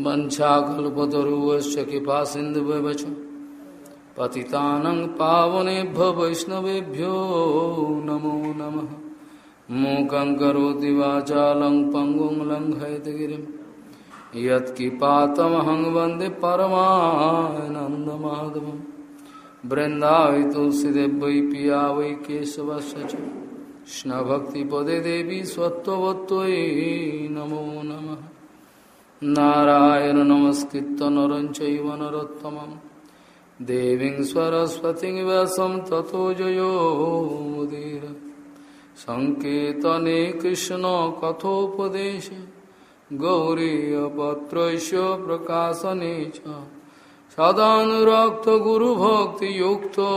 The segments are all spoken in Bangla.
वञ्छाकल्पतरुवश्च कृपा सिन्धुवच पतितानं पावनेभ्य वैष्णवेभ्यो नमो नमः। मूकं करोति वाचालं पङ्गुं लङ्घयतगिरिं यत्किपातमहं वंदे परमानन्दमाधवं वै पिया वै केशवस्य च। कृष्णभक्तिपदे देवी स्वत्ववत्त्वयि नमो नमः। नारायण नमस्कृत नर चैव नरोत्तमं। देवीं सरस्वतीं व्यासं ततो जयो मुदीर। सङ्कीर्तने कृष्णकथोपदेशे गौरीयपत्रस्य प्रकाशने च। सदानुरक्तगुरुभक्तियुक्तो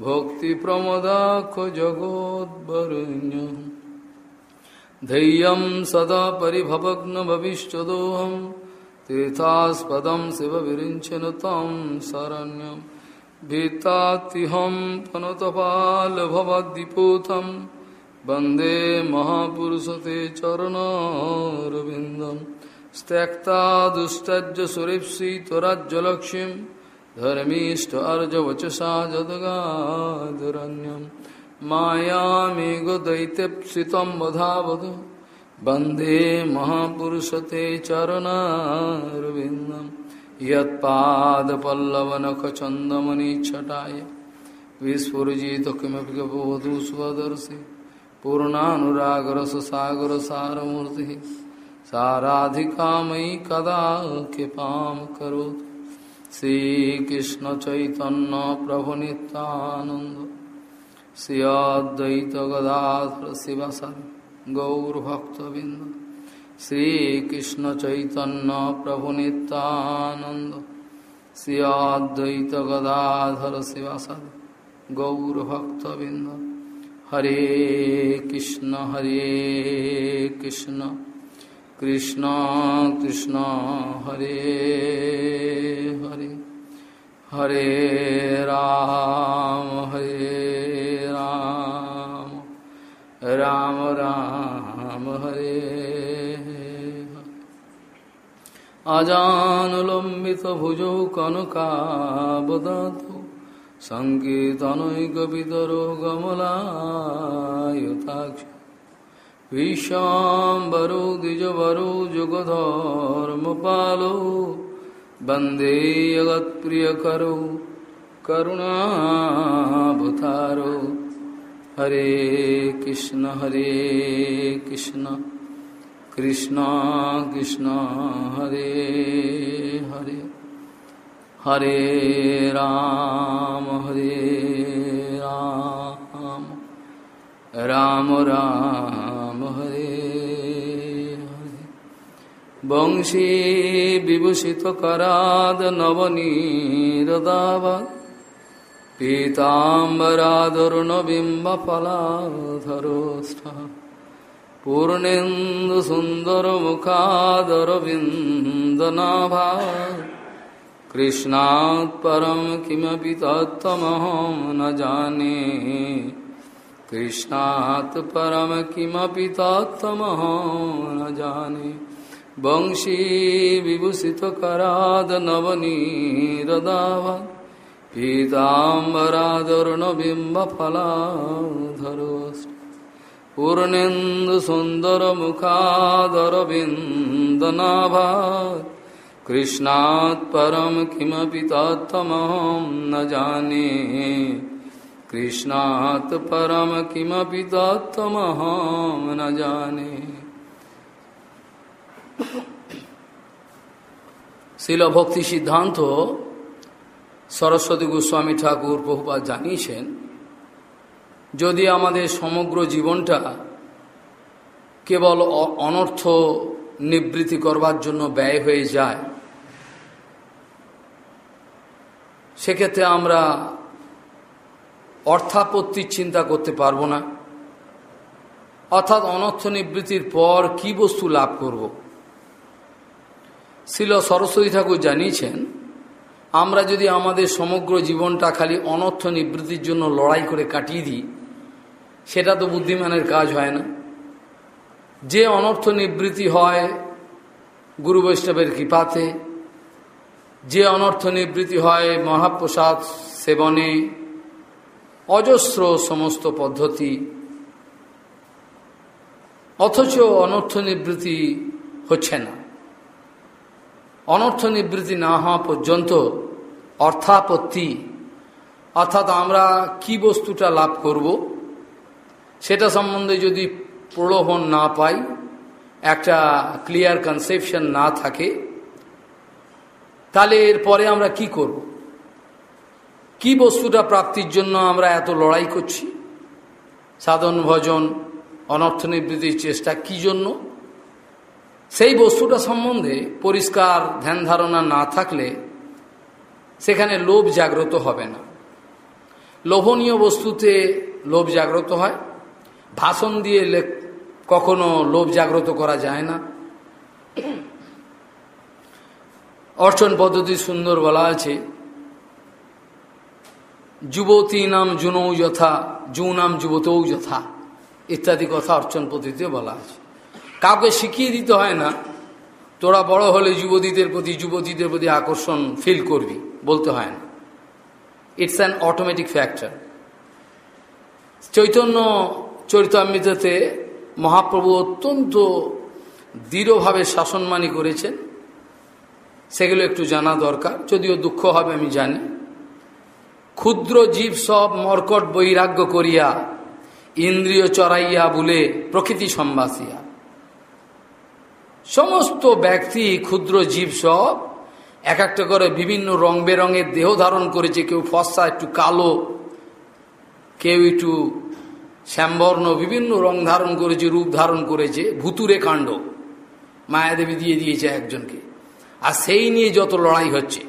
भक्तिप्रमदाख जगोद्वरुण्यम् धैर्यं सदा परिभवग्नभविष्टदोहं तीर्थास्पदं शिवविरिञ्चन तं शरण्यं। भीतात्तिहं पनुतपालभवद्दिपूतं वंदे महापुरुषते चरणरविन्दं। त्यक्ता दुस्तज्ज सुरेप्सितराज्यलक्ष्मीं धर्मीष्ट अर्जवचसा जदगादरण्यम् मायामेघ दैत्यप्सितं वधावध। वंदे महापुरुषते चरणारविन्दं यत्पादपल्लवनखचन्दमनिच्छटाय विस्फुरजित किमपि गबोधु स्वदर्शि। साराधिका मयि कदा कृपां करोतु। श्रीकृष्णचैतन्यप्रभुनितानन्द श्रियाद्वैत गदाधर शिवसर गौरभक्तबिंद श्रीकृष्ण चैतन्य प्रभु नित्यानंद श्रियाद्वैत गदाधर शिवसर गौरभक्तबिंद हरे कृष्ण हरे कृष्ण कृष्ण कृष्ण हरे हरे हरे राम हरे राम हरे। अजानुलम्बितभुजौ कनकावदतु सङ्कीर्तनैकवितरो गमलायुताक्ष। विश्वाम्बरो द्विजवरो जुगधर्मपालो वंदे जगत्प्रियकरो करुणाभुतारो হরে কৃষ্ণ হরে কৃষ্ণ। কৃষ্ণ কৃষ্ণ, হরে হরে। হরে রাম হরে রাম। রাম রাম, হরে হরে। বংশী বিভূষিত করাদ নবনী রদাবাদ पीताम्बरादरुणबिम्बफलाधरोष्ठ। पूर्णेन्दुसुन्दरमुखादरविन्दनाभा। कृष्णात् परं किमपि तत्त्वमहं न जाने। कृष्णात् परं किमपि तत्त्वमहं न जाने। वंशी पीतांबरादरण बिंब फलाधर पीताम्बरादरुणबिम्बफलाधरोष्ट पूर्णेन्दुसुन्दरमुखादरविन्दनाभात् कृष्णात् कृष्णात्म किमपि तत्म न जाने। कृष्णात् परं किमपि तत्तमहं न जाने। शिल भक्ति सिद्धांत हो সরস্বতী গোস্বামী ঠাকুর বহুপাত জানিয়েছেন, যদি আমাদের সমগ্র জীবনটা কেবল অনর্থ নিবৃত্তি করবার জন্য ব্যয় হয়ে যায়, সেক্ষেত্রে আমরা অর্থাপত্তির চিন্তা করতে পারব না। অর্থাৎ অনর্থ নিবৃত্তির পর কি বস্তু লাভ করব? শিল সরস্বতী ঠাকুর জানিয়েছেন আমরা যদি আমাদের সমগ্র জীবনটা খালি অনর্থ নিবৃত্তির জন্য লড়াই করে কাটিয়ে দিই, সেটা তো বুদ্ধিমানের কাজ হয় না। যে অনর্থ নিবৃত্তি হয় গুরু বৈষ্ণবের কৃপাতে, যে অনর্থ নিবৃত্তি হয় মহাপ্রসাদ সেবনে, অজস্র সমস্ত পদ্ধতি, অথচ অনর্থ নিবৃত্তি হচ্ছে না। অনর্থ নিবৃত্তি না হওয়া পর্যন্ত অর্থাপত্তি, অর্থাৎ আমরা কি বস্তুটা লাভ করব, সেটা সম্বন্ধে যদি প্রলোভন না পাই, একটা ক্লিয়ার কনসেপশন না থাকে, তাহলে এরপরে আমরা কি করব? কি বস্তুটা প্রাপ্তির জন্য আমরা এত লড়াই করছি? সাধন, ভজন অনর্থ নিবৃত্তির চেষ্টা কি জন্য? সেই বস্তুটা সম্বন্ধে পরিষ্কার ধ্যান ধারণা না থাকলে সেখানে লোভ জাগ্রত হবে না। লোভনীয় বস্তুতে লোভ জাগ্রত হয়, ভাষণ দিয়ে কখনো লোভ জাগ্রত করা যায় না। অর্চন পদ্ধতি সুন্দর বলা আছে, যুবতী নাম জুনৌ যথা জু নাম যুবতৌ যথা, ইত্যাদি কথা অর্চন পদ্ধতিতে বলা আছে। কাউকে শিখিয়ে দিতে হয় না, তোরা বড় হলে যুবতীদের প্রতি যুবতীদের প্রতি আকর্ষণ ফিল করবি, বলতে হয় না। It's an automatic factor Chaitanya চরিতামৃততে Mahaprabhu অত্যন্ত দৃঢ়ভাবে শাসনমানি করেছেন। সেগুলো একটু জানা দরকার, যদিও দুঃখ হবে, আমি জানি। ক্ষুদ্র জীব সব মর্কট বৈরাগ্য করিয়া, ইন্দ্রিয় চড়াইয়া বলে প্রকৃতি সম্বাসিয়া। সমস্ত ব্যক্তি, ক্ষুদ্র জীব সব, এক একটা করে বিভিন্ন রং বেরঙের দেহ ধারণ করেছে, কেউ ফসা একটু কালো, কেউ একটু শ্যামবর্ণ, বিভিন্ন রং ধারণ করেছে, রূপ ধারণ করেছে, ভুতুরে কাণ্ড। মায়াদেবী দিয়ে দিয়েছে একজনকে। আর সেই নিয়ে যত লড়াই হচ্ছে।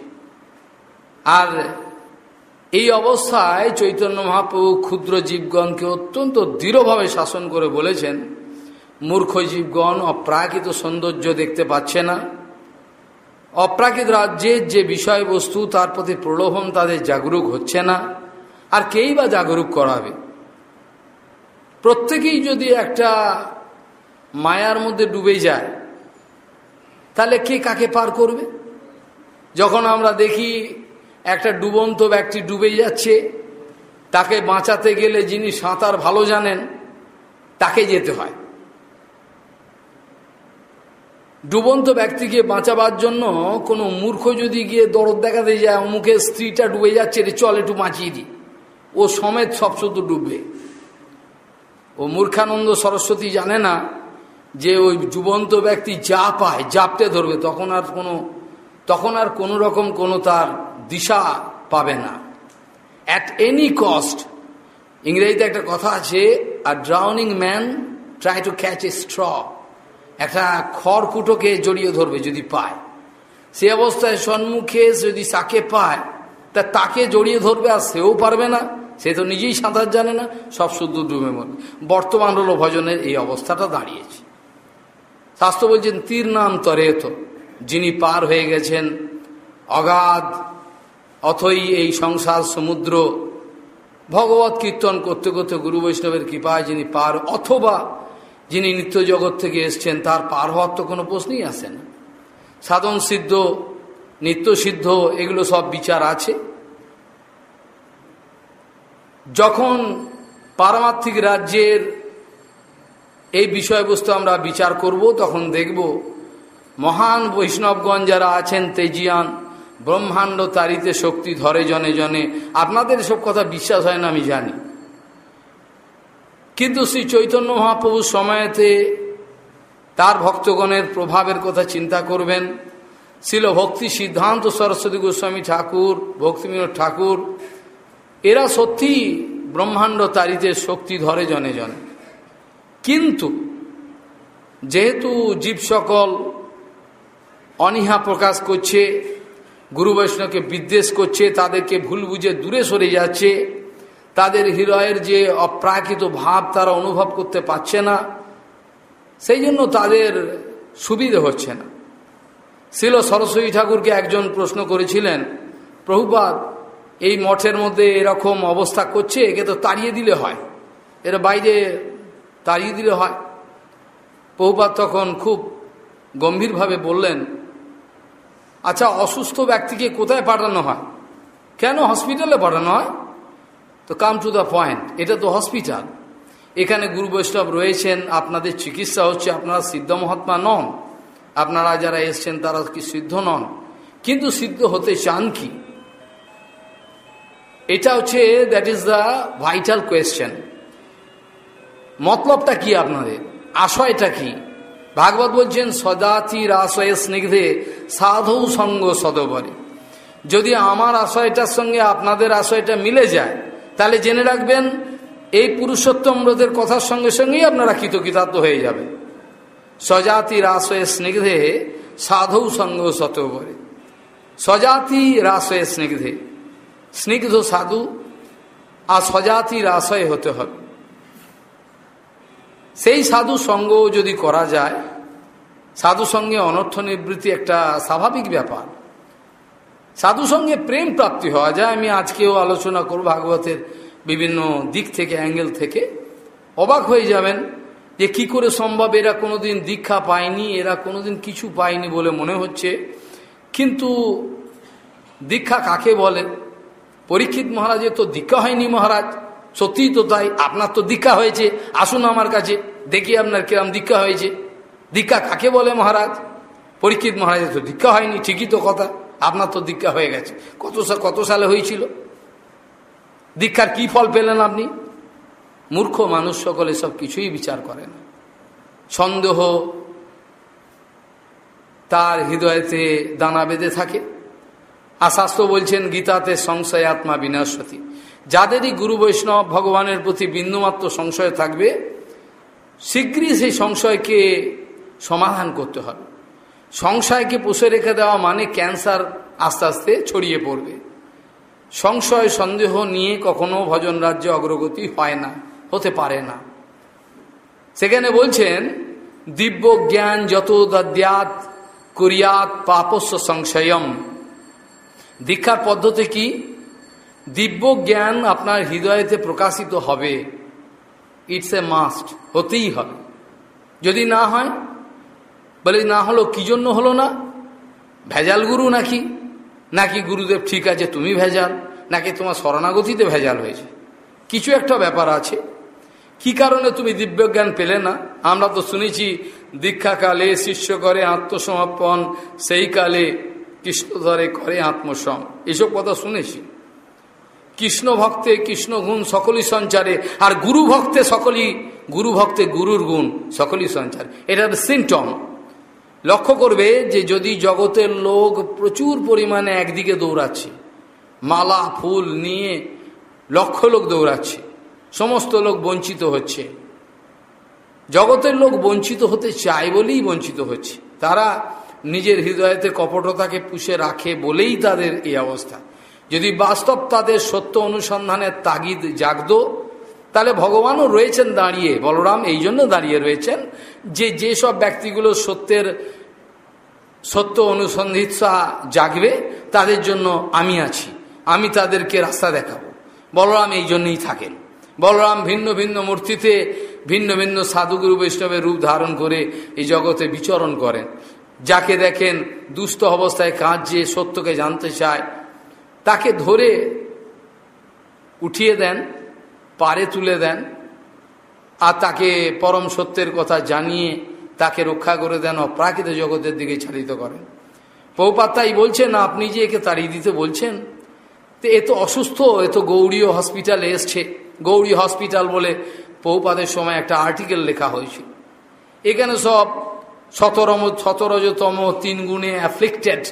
আর এই অবস্থায় চৈতন্য মহাপ্রভু ক্ষুদ্র জীবগণকে অত্যন্ত দৃঢ়ভাবে শাসন করে বলেছেন মূর্খ জীবগণ অপ্রাকৃত সৌন্দর্য দেখতে পাচ্ছে না। অপ্রাকৃত রাজ্যের যে বিষয়বস্তু, তার প্রতি প্রলোভন তাদের জাগরুক হচ্ছে না। আর কেই বা জাগরুক করাবে? প্রত্যেকেই যদি একটা মায়ার মধ্যে ডুবে যায়, তাহলে কে কাকে পার করবে? যখন আমরা দেখি একটা ডুবন্ত ব্যক্তি ডুবে যাচ্ছে, তাকে বাঁচাতে গেলে যিনি সাঁতার ভালো জানেন, তাকে যেতে হয়। ডুবন্ত ব্যক্তিকে বাঁচাবার জন্য কোনো মূর্খ যদি গিয়ে দরদ দেখাতে যায়, অমুকের স্ত্রীটা ডুবে যাচ্ছে রে চল একটু বাঁচিয়ে দিই। ও সমেত সব শুধু ডুববে। ও মূর্খানন্দ সরস্বতী জানে না যে ওই যুবন্ত ব্যক্তি যা পায়, জাপটে ধরবে, তখন আর কোনো, তখন আর কোনো রকম কোনো তার দিশা পাবে না। অ্যাট এনি কস্ট ইংরেজিতে একটা কথা আছে আর drowning man try to catch a straw একটা খড়কুটোকে জড়িয়ে ধরবে যদি পায়। সে অবস্থায় সম্মুখে যদি তাকে পায়, তা তাকে জড়িয়ে ধরবে আর সেও পারবে না। সে তো নিজেই সাঁতার জানে না, সব শুদ্ধ ডুবে মরবে। বর্তমান হল ভজনের এই অবস্থাটা দাঁড়িয়েছে। শাস্ত্র বলছেন, তীর নাম যিনি পার হয়ে গেছেন, অগাধ, অথই এই সংসার সমুদ্র, ভগবত কীর্তন করতে করতে গুরু বৈষ্ণবের কৃপায় যিনি পার, অথবা যিনি নিত্য জগৎ থেকে এসছেন, তার পার হওয়ার তো কোনো প্রশ্নই আসে না। সাধন সিদ্ধ, নিত্য সিদ্ধ, এগুলো সব বিচার আছে। যখন পারমার্থিক রাজ্যের এই বিষয়বস্তু আমরা বিচার করব, তখন দেখব মহান বৈষ্ণবগণ যারা আছেন, তেজিয়ান, ব্রহ্মাণ্ড তারিতে শক্তি ধরে জনে জনে। আপনাদের সব কথা বিশ্বাস হয় না, আমি জানি। কিন্তু শ্রী চৈতন্য মহাপ্রভুর সময়তে তার ভক্তগণের প্রভাবের কথা চিন্তা করবেন। ছিল ভক্তি সিদ্ধান্ত সরস্বতী গোস্বামী ঠাকুর, ভক্তিবিনোদ ঠাকুর, এরা সত্যি ব্রহ্মাণ্ড তারিতে শক্তি ধরে জনে জনে। কিন্তু যেহেতু জীব সকল অনীহা প্রকাশ করছে, গুরু বৈষ্ণবকে বিদ্বেষ করছে, তাদেরকে ভুল বুঝে দূরে সরে যাচ্ছে তাদের হৃদয়ের যে অপ্রাকৃত ভাব তারা অনুভব করতে পারছে না, সেই জন্য তাদের সুবিধে হচ্ছে না। শিল সরস্বতী ঠাকুরকে একজন প্রশ্ন করেছিলেন প্রভুপাত এই মঠের মধ্যে এরকম অবস্থা করছে, একে তো তাড়িয়ে দিলে হয়। এর বাইরে তাড়িয়ে দিলে হয়। প্রভুপাত তখন খুব গম্ভীরভাবে বললেন আচ্ছা অসুস্থ ব্যক্তিকে কোথায় পাঠানো হয়? কেন? হসপিটালে পাঠানো হয়? তো কাম টু দ্য পয়েন্ট এটা তো হসপিটাল এখানে গুরু বৈষ্ণব রয়েছেন, আপনাদের চিকিৎসা হচ্ছে, আপনারা সিদ্ধ মহাত্মা নন। আপনারা যারা এসছেন, তারা কি সিদ্ধ নন? কিন্তু সিদ্ধ হতে চান কি? এটা হচ্ছে that is the vital question মতলবটা কি আপনাদের? আশয়টা কি? ভাগবত বলছেন, সদাতি রাশয়ে স্নিগ্ধে সাধু সঙ্গ সদবরে যদি আমার আশয়টার সঙ্গে আপনাদের আশয়টা মিলে যায় তাহলে জেনে রাখবেন, এই পুরুষোত্তম ব্রতের কথার সঙ্গে সঙ্গেই আপনারা কৃতকৃতার্থ হয়ে যাবে স্বজাতি রাশয়ে স্নিগ্ধে, সাধু সঙ্গ সতবরে স্বজাতি রাশয়ে স্নিগ্ধে, স্নিগ্ধ সাধু, আর স্বজাতি রাশয় হতে হবে। সেই সাধু সঙ্গ যদি করা যায়, সাধু সঙ্গে অনর্থ নিবৃত্তি একটা স্বাভাবিক ব্যাপার। সাধু সঙ্গে প্রেম প্রাপ্তি হওয়া যায়। আমি আজকেও আলোচনা করব ভাগবতের বিভিন্ন দিক থেকে, অ্যাঙ্গেল থেকে। অবাক হয়ে যাবেন যে কি করে সম্ভব, এরা কোনোদিন দীক্ষা পায়নি, এরা কোনোদিন কিছু পায়নি বলে মনে হচ্ছে। কিন্তু দীক্ষা কাকে বলে? পরীক্ষিত মহারাজের তো দীক্ষা হয়নি মহারাজ। সত্যিই তো তাই, আপনার তো দীক্ষা হয়েছে। আসুন আমার কাছে, দেখি আপনার কিরম দীক্ষা হয়েছে। দীক্ষা কাকে বলে মহারাজ? পরীক্ষিত মহারাজের তো দীক্ষা হয়নি, ঠিকই তো কথা। আপনার তো দীক্ষা হয়ে গেছে। কত কত সালে হয়েছিল? দীক্ষার কি ফল পেলেন আপনি? মূর্খ মানুষ সকলে সব কিছুই বিচার করে না সন্দেহ তার হৃদয়তে দানা বেঁধে থাকে। আর বলছেন, গীতাতে সংশয়, আত্মা বিনাশতী। যাদেরই গুরু বৈষ্ণব ভগবানের প্রতি বিন্দুমাত্র সংশয় থাকবে, শীঘ্রই সেই সংশয়কে সমাধান করতে হবে। সংশয়কে পুষে রেখে দেওয়া মানে ক্যান্সার আস্তে আস্তে ছড়িয়ে পড়বে। সংশয়, সন্দেহ নিয়ে কখনো ভজন রাজ্যে অগ্রগতি হয় না, হতে পারে না। সেখানে বলছেন, দিব্য জ্ঞান যত দদ্যাত করিয়াত পাপস্য সংশয়ম। দীক্ষার পদ্ধতি কি? দিব্য জ্ঞান আপনার হৃদয়তে প্রকাশিত হবে। ইটস এ মাস্ট হতেই হবে। যদি না হয় বলে, না হলো, কি জন্য হলো না? ভেজাল গুরু নাকি? নাকি গুরুদেব ঠিক আছে, তুমি ভেজাল? নাকি তোমার শরণাগতিতে ভেজাল হয়েছে? কিছু একটা ব্যাপার আছে। কি কারণে তুমি দিব্যজ্ঞান পেলে না? আমরা তো শুনেছি দীক্ষাকালে শিষ্য করে আত্মসমর্পণ, সেই কালে কৃষ্ণ ধরে করে আত্মসম। এসব কথা শুনেছি। কৃষ্ণ ভক্তে কৃষ্ণ গুণ সকলই সঞ্চারে, আর গুরু ভক্তে সকলই, গুরু ভক্তে গুরুর গুণ সকলই সঞ্চার। এটা সিমটম লক্ষ্য করবে যে যদি জগতের লোক প্রচুর পরিমাণে একদিকে দৌড়াচ্ছে, মালা, ফুল নিয়ে লক্ষ লোক দৌড়াচ্ছে, সমস্ত লোক বঞ্চিত হচ্ছে। জগতের লোক বঞ্চিত হতে চায় বলেই বঞ্চিত হচ্ছে। তারা নিজের হৃদয়তে কপটতাকে পুষে রাখে বলেই তাদের এই অবস্থা। যদি বাস্তব তাদের সত্য অনুসন্ধানের তাগিদ জাগত তাহলে ভগবানও রয়েছেন দাঁড়িয়ে, বলরাম এই জন্য দাঁড়িয়ে রয়েছেন যে যেসব ব্যক্তিগুলো সত্যের সত্য অনুসন্ধিৎসা জাগবে, তাদের জন্য আমি আছি, আমি তাদেরকে রাস্তা দেখাবো। বলরাম এই জন্যই থাকেন। বলরাম ভিন্ন ভিন্ন মূর্তিতে ভিন্ন ভিন্ন সাধুগুরু বৈষ্ণবের রূপ ধারণ করে এই জগতে বিচরণ করেন। যাকে দেখেন দুস্থ অবস্থায় কাঁদছে, সত্যকে জানতে চায়, তাকে ধরে উঠিয়ে দেন পারে তুলে দেন আর তাকে পরম সত্যের কথা জানিয়ে তাকে রক্ষা করে দেন অপ্রাকৃত জগতের দিকে চালিত করেন। পৌপাত্তাই বলছেন আপনি যে একে তাড়িয়ে দিতে বলছেন, তো এ তো অসুস্থ, এ তো গৌরীয় হসপিটালে এসছে। গৌরী হসপিটাল বলে পৌপাদের সময় একটা আর্টিকেল লেখা হয়েছিল। এখানে সব সতেরম সতেরোজতম তিন গুণে অ্যাফ্লিক্টেড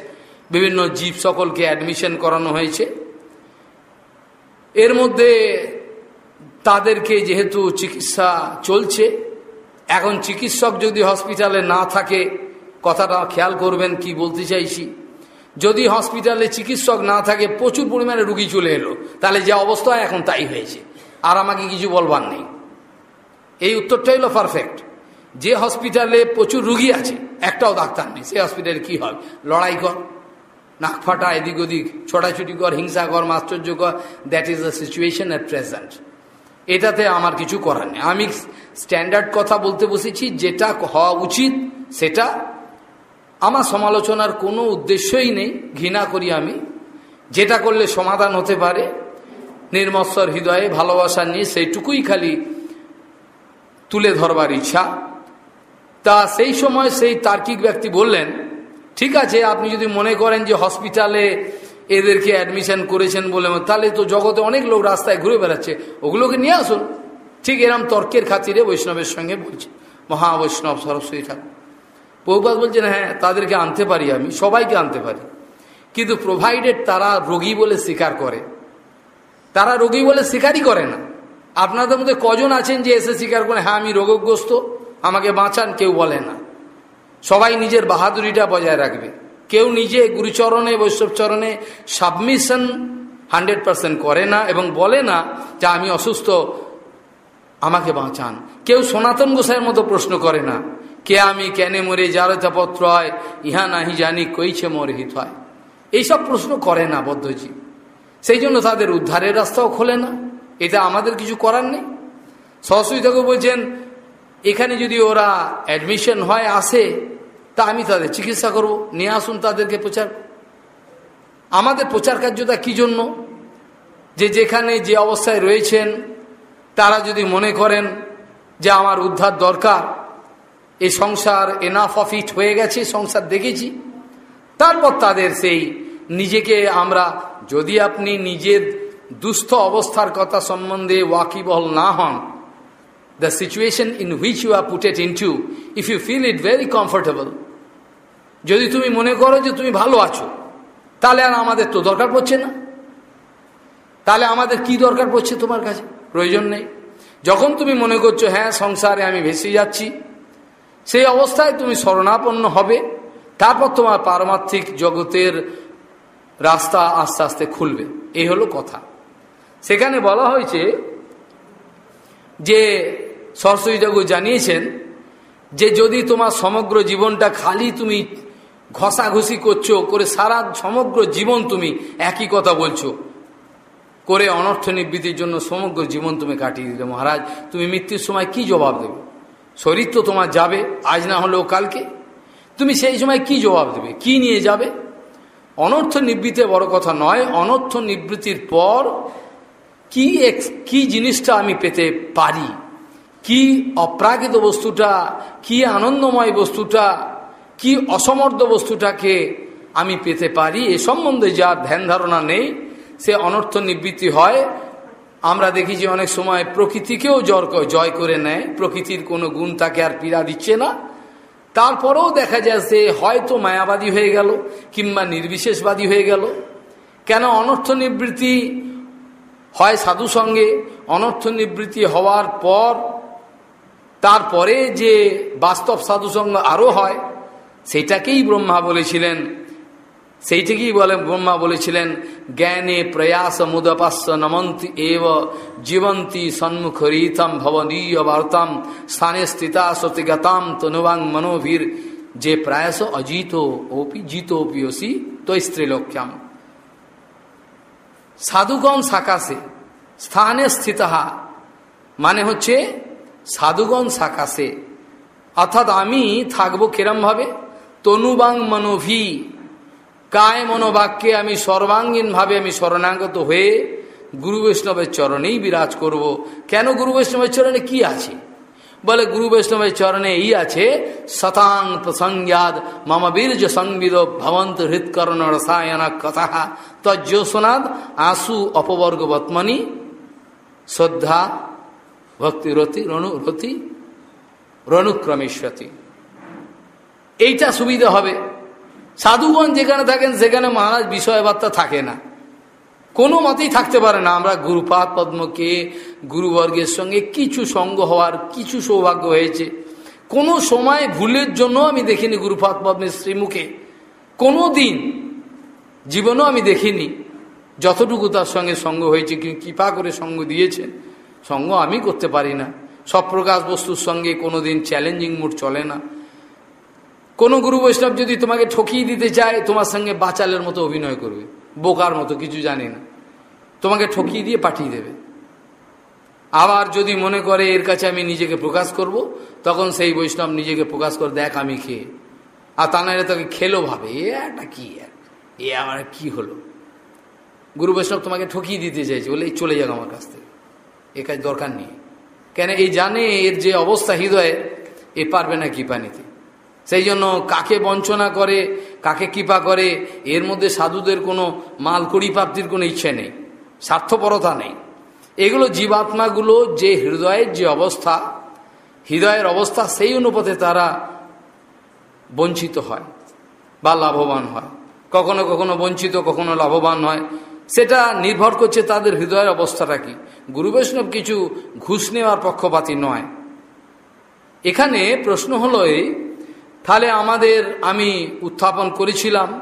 বিভিন্ন জীব সকলকে অ্যাডমিশন করানো হয়েছে। এর মধ্যে তাদেরকে যেহেতু চিকিৎসা চলছে, এখন চিকিৎসক যদি হসপিটালে না থাকে, কথাটা খেয়াল করবেন কি বলতে চাইছি। যদি হসপিটালে চিকিৎসক না থাকে, প্রচুর পরিমাণে রুগী চলে এলো। তাহলে যে অবস্থা এখন তাই হয়েছে। আর আমাকে কিছু বলবার নেই। এই উত্তরটাই হলো পারফেক্ট যে হসপিটালে প্রচুর রুগী আছে, একটাও ডাক্তার নেই। সেই হসপিটালে কি হবে লড়াই কর। নাক ফাটা, এদিক ওদিক, ছোটাছুটি কর, হিংসা কর মাশ্চর্য কর। That is the situation at present এটাতে আমার কিছু করার নেই। আমি স্ট্যান্ডার্ড কথা বলতে বসেছি, যেটা হওয়া উচিত, সেটা আমার সমালোচনার কোনো উদ্দেশ্যই নেই, ঘৃণা করি আমি। যেটা করলে সমাধান হতে পারে নির্মৎসর হৃদয়ে ভালোবাসা নিয়ে সেইটুকুই খালি তুলে ধরবার ইচ্ছা। তা সেই সময় সেই তার্কিক ব্যক্তি বললেন, ঠিক আছে, আপনি যদি মনে করেন যে হসপিটালে এদেরকে অ্যাডমিশন করেছেন বলে তাহলে তো জগতে অনেক লোক রাস্তায় ঘুরে বেড়াচ্ছে। ওগুলোকে নিয়ে আসুন। ঠিক এরম তর্কের খাতিরে বৈষ্ণবের সঙ্গে বলছে। মহাবৈষ্ণব সরস্বতী ঠাকুর। বহুপাত বলছেন হ্যাঁ তাদেরকে আনতে পারি আমি, সবাইকে আনতে পারি। কিন্তু প্রোভাইডেড তারা রোগী বলে স্বীকার করে। তারা রোগী বলে স্বীকারই করে না। আপনাদের মধ্যে কজন আছেন যে এসে স্বীকার করে হ্যাঁ আমি রোগগ্রস্ত, আমাকে বাঁচান, কেউ বলে না। সবাই নিজের বাহাদুরিটা বজায় রাখবে। কেউ নিজে গুরুচরণে বৈষ্ণব চরণে সাবমিশন হান্ড্রেড পারসেন্ট করে না এবং বলে না যে আমি অসুস্থ, আমাকে বাঁচান। কেউ সনাতন গোসাইয়ের মতো প্রশ্ন করে না, কে আমি, কেনে মরে যারতা পত্র হয় ইহা নাহি জানি, কইছে মরহিত হয় এইসব প্রশ্ন করে না বদ্ধজি। সেই জন্য তাদের উদ্ধারের রাস্তাও খোলে না। এটা আমাদের কিছু করার নেই। সরস্বতী ঠাকুর বলছেন, এখানে যদি ওরা অ্যাডমিশন হয়, আসে তা আমি তাদের চিকিৎসা করব। নিয়ে আসুন তাদেরকে প্রচার। আমাদের প্রচার কার্যটা কী জন্য? যে যেখানে যে অবস্থায় রয়েছেন, তারা যদি মনে করেন যে আমার উদ্ধার দরকার এই সংসার এনাফ অফ ইট হয়ে গেছে, সংসার দেখেছি, তারপর তাদের সেই নিজেকে আমরা যদি আপনি নিজের দুস্থ অবস্থার কথা সম্বন্ধে ওয়াকিবহল না হন the situation in which you are putted in to if you feel it very comfortable যদি তুমি মনে করো যে তুমি ভালো আছো, তাহলে আর আমাদের তো দরকার পড়ছে না। তাহলে আমাদের কি দরকার পড়ছে তোমার কাছে? প্রয়োজন নেই। যখন তুমি মনে করছ হ্যাঁ সংসারে আমি ভেসে যাচ্ছি, সেই অবস্থায় তুমি শরণাপন্ন হবে, তারপর তোমার পারমার্থিক জগতের রাস্তা আস্তে আস্তে খুলবে। এই হলো কথা। সেখানে বলা হয়েছে যে, সরস্বতী ঠাকুর জানিয়েছেন যে, যদি তোমার সমগ্র জীবনটা খালি তুমি ঘষাঘষি করছ, করে সারা সমগ্র জীবন তুমি একই কথা বলছো। করে অনর্থ নিবৃত্তির জন্য সমগ্র জীবন তুমি কাটিয়ে দিলে মহারাজ। তুমি মৃত্যুর সময় কি জবাব দেবে? শরীর তো তোমার যাবে, আজ না হলেও কালকে। তুমি সেই সময় কি জবাব দেবে? কি নিয়ে যাবে? অনর্থ নিবৃত্তে বড় কথা নয়, অনর্থ নিবৃত্তির পর কি কি জিনিসটা আমি পেতে পারি? কি অপ্রাকৃত বস্তুটা, কি আনন্দময় বস্তুটা কি অসমর্থ বস্তুটাকে আমি পেতে পারি, এ সম্বন্ধে যার ধ্যান ধারণা নেই, সে অনর্থ নিবৃত্তি হয়। আমরা দেখি যে অনেক সময় প্রকৃতিকেও জয় জয় করে নেয়। প্রকৃতির কোনো গুণ তাকে আর পীড়া দিচ্ছে না। তারপরেও দেখা যায় সে হয়তো মায়াবাদী হয়ে গেল, কিংবা নির্বিশেষবাদী হয়ে গেল। কেন অনর্থ নিবৃত্তি হয় সাধু সঙ্গে? অনর্থ নিবৃত্তি হওয়ার পর, তারপরে যে বাস্তব সাধুসঙ্গ আরও হয় সেটাকেই ব্রহ্মা বলেছিলেন। সেইটিকেই বলে ব্রহ্মা বলেছিলেন, জ্ঞানে প্রয়াস মুদপাস্য নমন্তি এব, জীবন্তী সন্মুখ রীতম ভবনীয় বার্তাম, স্থানে স্থিতা সতিগতাম তনুবাং মনোভীর, যে প্রায়স অজিত ওপি জিত জিতোপিয়সি তো স্ত্রীলোক্যাম। সাধুগণ সাকাশে, স্থানে স্থিত মানে হচ্ছে সাধুগণ সাকাশে, অর্থাৎ আমি থাকব কিরমভাবে? তনুবাং মনোভি। কায় মনোবাক্যে আমি সর্বাঙ্গীনভাবে আমি শরণাগত হয়ে গুরু বৈষ্ণবের চরণেই বিরাজ করব। কেন গুরু বৈষ্ণবের চরণে কি আছে? বলে গুরু বৈষ্ণবের চরণে এই আছে শতাং প্রসঙ্গাদ, মম সংবিদ, ভবন্ত হৃৎকরণ রসায়ন কথা তজ্জোসনাদ আশু অপবর্গ বত্মনি শ্রদ্ধা ভক্তি রতি রণু, রতি, রণুক্রমেশ্বতী। এইটা সুবিধা হবে। সাধুগণ যেখানে থাকেন, সেখানে মহারাজ বিষয়বার্তা থাকে না। কোনো মতেই থাকতে পারে না। আমরা গুরুপাদ পদ্মকে, গুরুবর্গের সঙ্গে কিছু সঙ্গ হওয়ার কিছু সৌভাগ্য হয়েছে। কোনো সময় ভুলের জন্য আমি দেখিনি গুরুপাদ পদ্মের শ্রীমুখে। কোনো দিন জীবনেও আমি দেখিনি। যতটুকু তার সঙ্গে সঙ্গ হয়েছে কিন্তু কৃপা করে সঙ্গ দিয়েছে, সঙ্গ আমি করতে পারি না। সব প্রকাশ বস্তুর সঙ্গে কোনো দিন চ্যালেঞ্জিং মুড চলে না। কোনো গুরু বৈষ্ণব যদি তোমাকে ঠকিয়ে দিতে চায়, তোমার সঙ্গে বাচালের মতো অভিনয় করবে। বোকার মতো, কিছু জানে না। তোমাকে ঠকিয়ে দিয়ে পাঠিয়ে দেবে। আবার যদি মনে করে এর কাছে আমি নিজেকে প্রকাশ করব, তখন সেই বৈষ্ণব নিজেকে প্রকাশ করে, দেখ আমি খেয়ে। আর তা নাহলে তাকে খেলো ভাবে, এ একটা কি এ আমার কি হলো? গুরু বৈষ্ণব তোমাকে ঠকিয়ে দিতে চাইছে, বলে, এই চলে যাক আমার কাছ থেকে। এ কাজ দরকার নেই। কেন, এই জানে, এর যে অবস্থা হৃদয়ে, এ পারবে না কৃপা নিতে সেই জন্য কাকে বঞ্চনা করে, কাকে কৃপা করে, এর মধ্যে সাধুদের কোনো মাল কড়ি প্রাপ্তির কোনো ইচ্ছে নেই, স্বার্থপরতা নেই। এগুলো জীবাত্মাগুলো যে হৃদয়ের যে অবস্থা, হৃদয়ের অবস্থা সেই অনুপাতে তারা বঞ্চিত হয় বা লাভবান হয়। কখনো কখনো বঞ্চিত, কখনো লাভবান হয়। সেটা নির্ভর করছে তাদের হৃদয়ের অবস্থাটা কি। গুরু বৈষ্ণব কিছু ঘুষ নেওয়ার পক্ষপাতী নয়। এখানে প্রশ্ন হলো এই তাহলে আমাদের আমি উত্থাপন করেছিলাম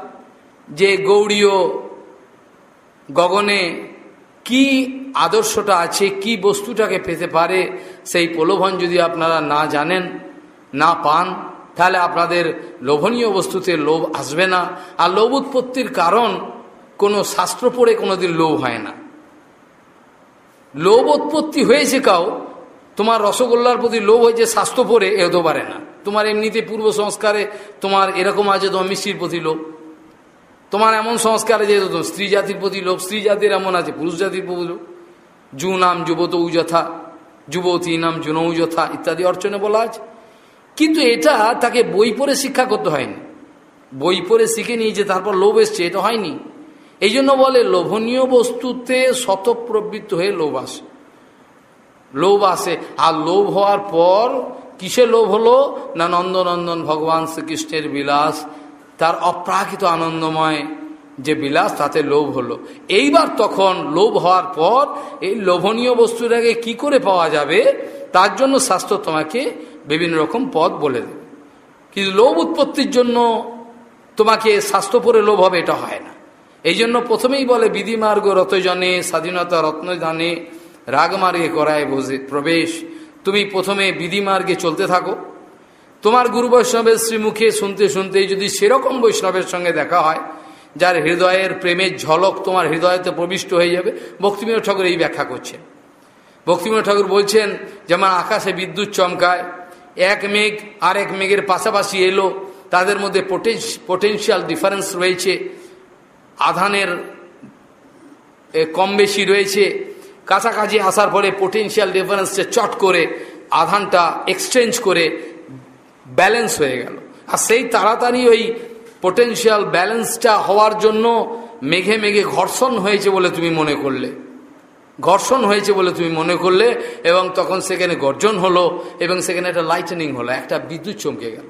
যে গৌড়ীয় গগনে কি আদর্শটা আছে, কি বস্তুটাকে পেতে পারে, সেই প্রলোভন যদি আপনারা না জানেন, না পান, তাহলে আপনাদের লোভনীয় বস্তুতে লোভ আসবে না। আর লোভ উৎপত্তির কারণ, কোনো শাস্ত্র পড়ে কোনোদিন লোভ হয় না। লোভ উৎপত্তি হয়েছে কাউ তোমার রসগোল্লার প্রতি লোভ হয়েছে স্বাস্থ্য পড়ে এ হতে পারে না। তোমার এমনিতে পূর্ব সংস্কারে তোমার এরকম আছে তোমার মিষ্টির প্রতি লোভ। তোমার এমন সংস্কারে যে স্ত্রী জাতির প্রতি লোভ, স্ত্রী জাতির এমন আছে, পুরুষ জাতির প্রতি লোভ। যু নাম যুবত যথা, যুবতী নাম জুনৌ যথা ইত্যাদি অর্চনে বলা আছে। কিন্তু এটা তাকে বই পড়ে শিক্ষা করতে হয়নি। বই পড়ে শিখে নিয়েছে, তারপর লোভ এসছে, এটা হয়নি। এই জন্য বলে, লোভনীয় বস্তুতে শতপ্রবৃত্ত হয়ে লোভ আসে। লোভ আসে, আর লোভ হওয়ার পর কিসে লোভ হলো? না নন্দনন্দন ভগবান শ্রীকৃষ্ণের বিলাস, তার অপ্রাকৃত আনন্দময় যে বিলাস, তাতে লোভ হলো। এইবার তখন লোভ হওয়ার পর এই লোভনীয় বস্তুটাকে কি করে পাওয়া যাবে? তার জন্য শাস্ত্র তোমাকে বিভিন্ন রকম পথ বলে দেবে। কিন্তু লোভ উৎপত্তির জন্য তোমাকে স্বাস্থ্য পরে লোভ হবে, এটা হয় না। এই জন্য প্রথমেই বলে, বিধিমার্গ রতজনে, স্বাধীনতা রত্নদানে রাগমার্গে করায় বসে প্রবেশ। তুমি প্রথমে বিধিমার্গে চলতে থাকো। তোমার গুরু বৈষ্ণবের শ্রীমুখে শুনতে শুনতে যদি সেরকম বৈষ্ণবের সঙ্গে দেখা হয়, যার হৃদয়ের প্রেমের ঝলক তোমার হৃদয়তে প্রবিষ্ট হয়ে যাবে ভক্তিবিনোদ ঠাকুর এই ব্যাখ্যা করছেন। ভক্তিবিনোদ ঠাকুর বলছেন, যেমন আকাশে বিদ্যুৎ চমকায়, এক মেঘ আর এক মেঘের পাশাপাশি এলো, তাদের মধ্যে পোটেন্সিয়াল ডিফারেন্স রয়েছে, আধানের কম বেশি রয়েছে কাছাকাছি আসার পরে পোটেন্সিয়াল ডিফারেন্সটা চট করে, আধানটা এক্সচেঞ্জ করে ব্যালেন্স হয়ে গেল। আর সেই তাড়াতাড়ি ওই পোটেন্সিয়াল ব্যালেন্সটা হওয়ার জন্য মেঘে মেঘে ঘর্ষণ হয়েছে বলে তুমি মনে করলে। ঘর্ষণ হয়েছে বলে তুমি মনে করলে এবং তখন সেখানে গর্জন হলো এবং সেখানে একটা লাইটেনিং হলো, একটা বিদ্যুৎ চমকে গেল।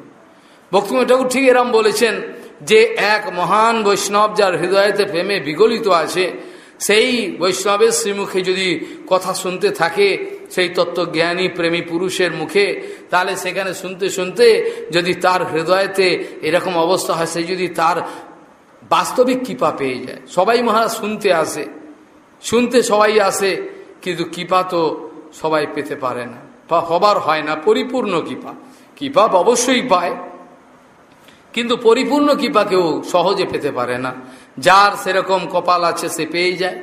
ভক্তিময় ঠাকুর ঠিক এরম বলেছেন যে এক মহান বৈষ্ণব যার হৃদয়তে প্রেমে বিগলিত আছে সেই বৈষ্ণবের শ্রীমুখে যদি কথা শুনতে থাকে, সেই তত্ত্বজ্ঞানী প্রেমী পুরুষের মুখে, তাহলে সেখানে শুনতে শুনতে যদি তার হৃদয়তে এরকম অবস্থা হয়, সে যদি তার বাস্তবিক কৃপা পেয়ে যায়। সবাই মহারাজ শুনতে আসে। শুনতে সবাই আসে, কিন্তু কৃপা তো সবাই পেতে পারে না। বা হবার হয় না, পরিপূর্ণ কৃপা। কৃপা অবশ্যই পায়, কিন্তু পরিপূর্ণ কৃপা কেউ সহজে পেতে পারে না। যার সেরকম কপাল আছে সে পেয়ে যায়।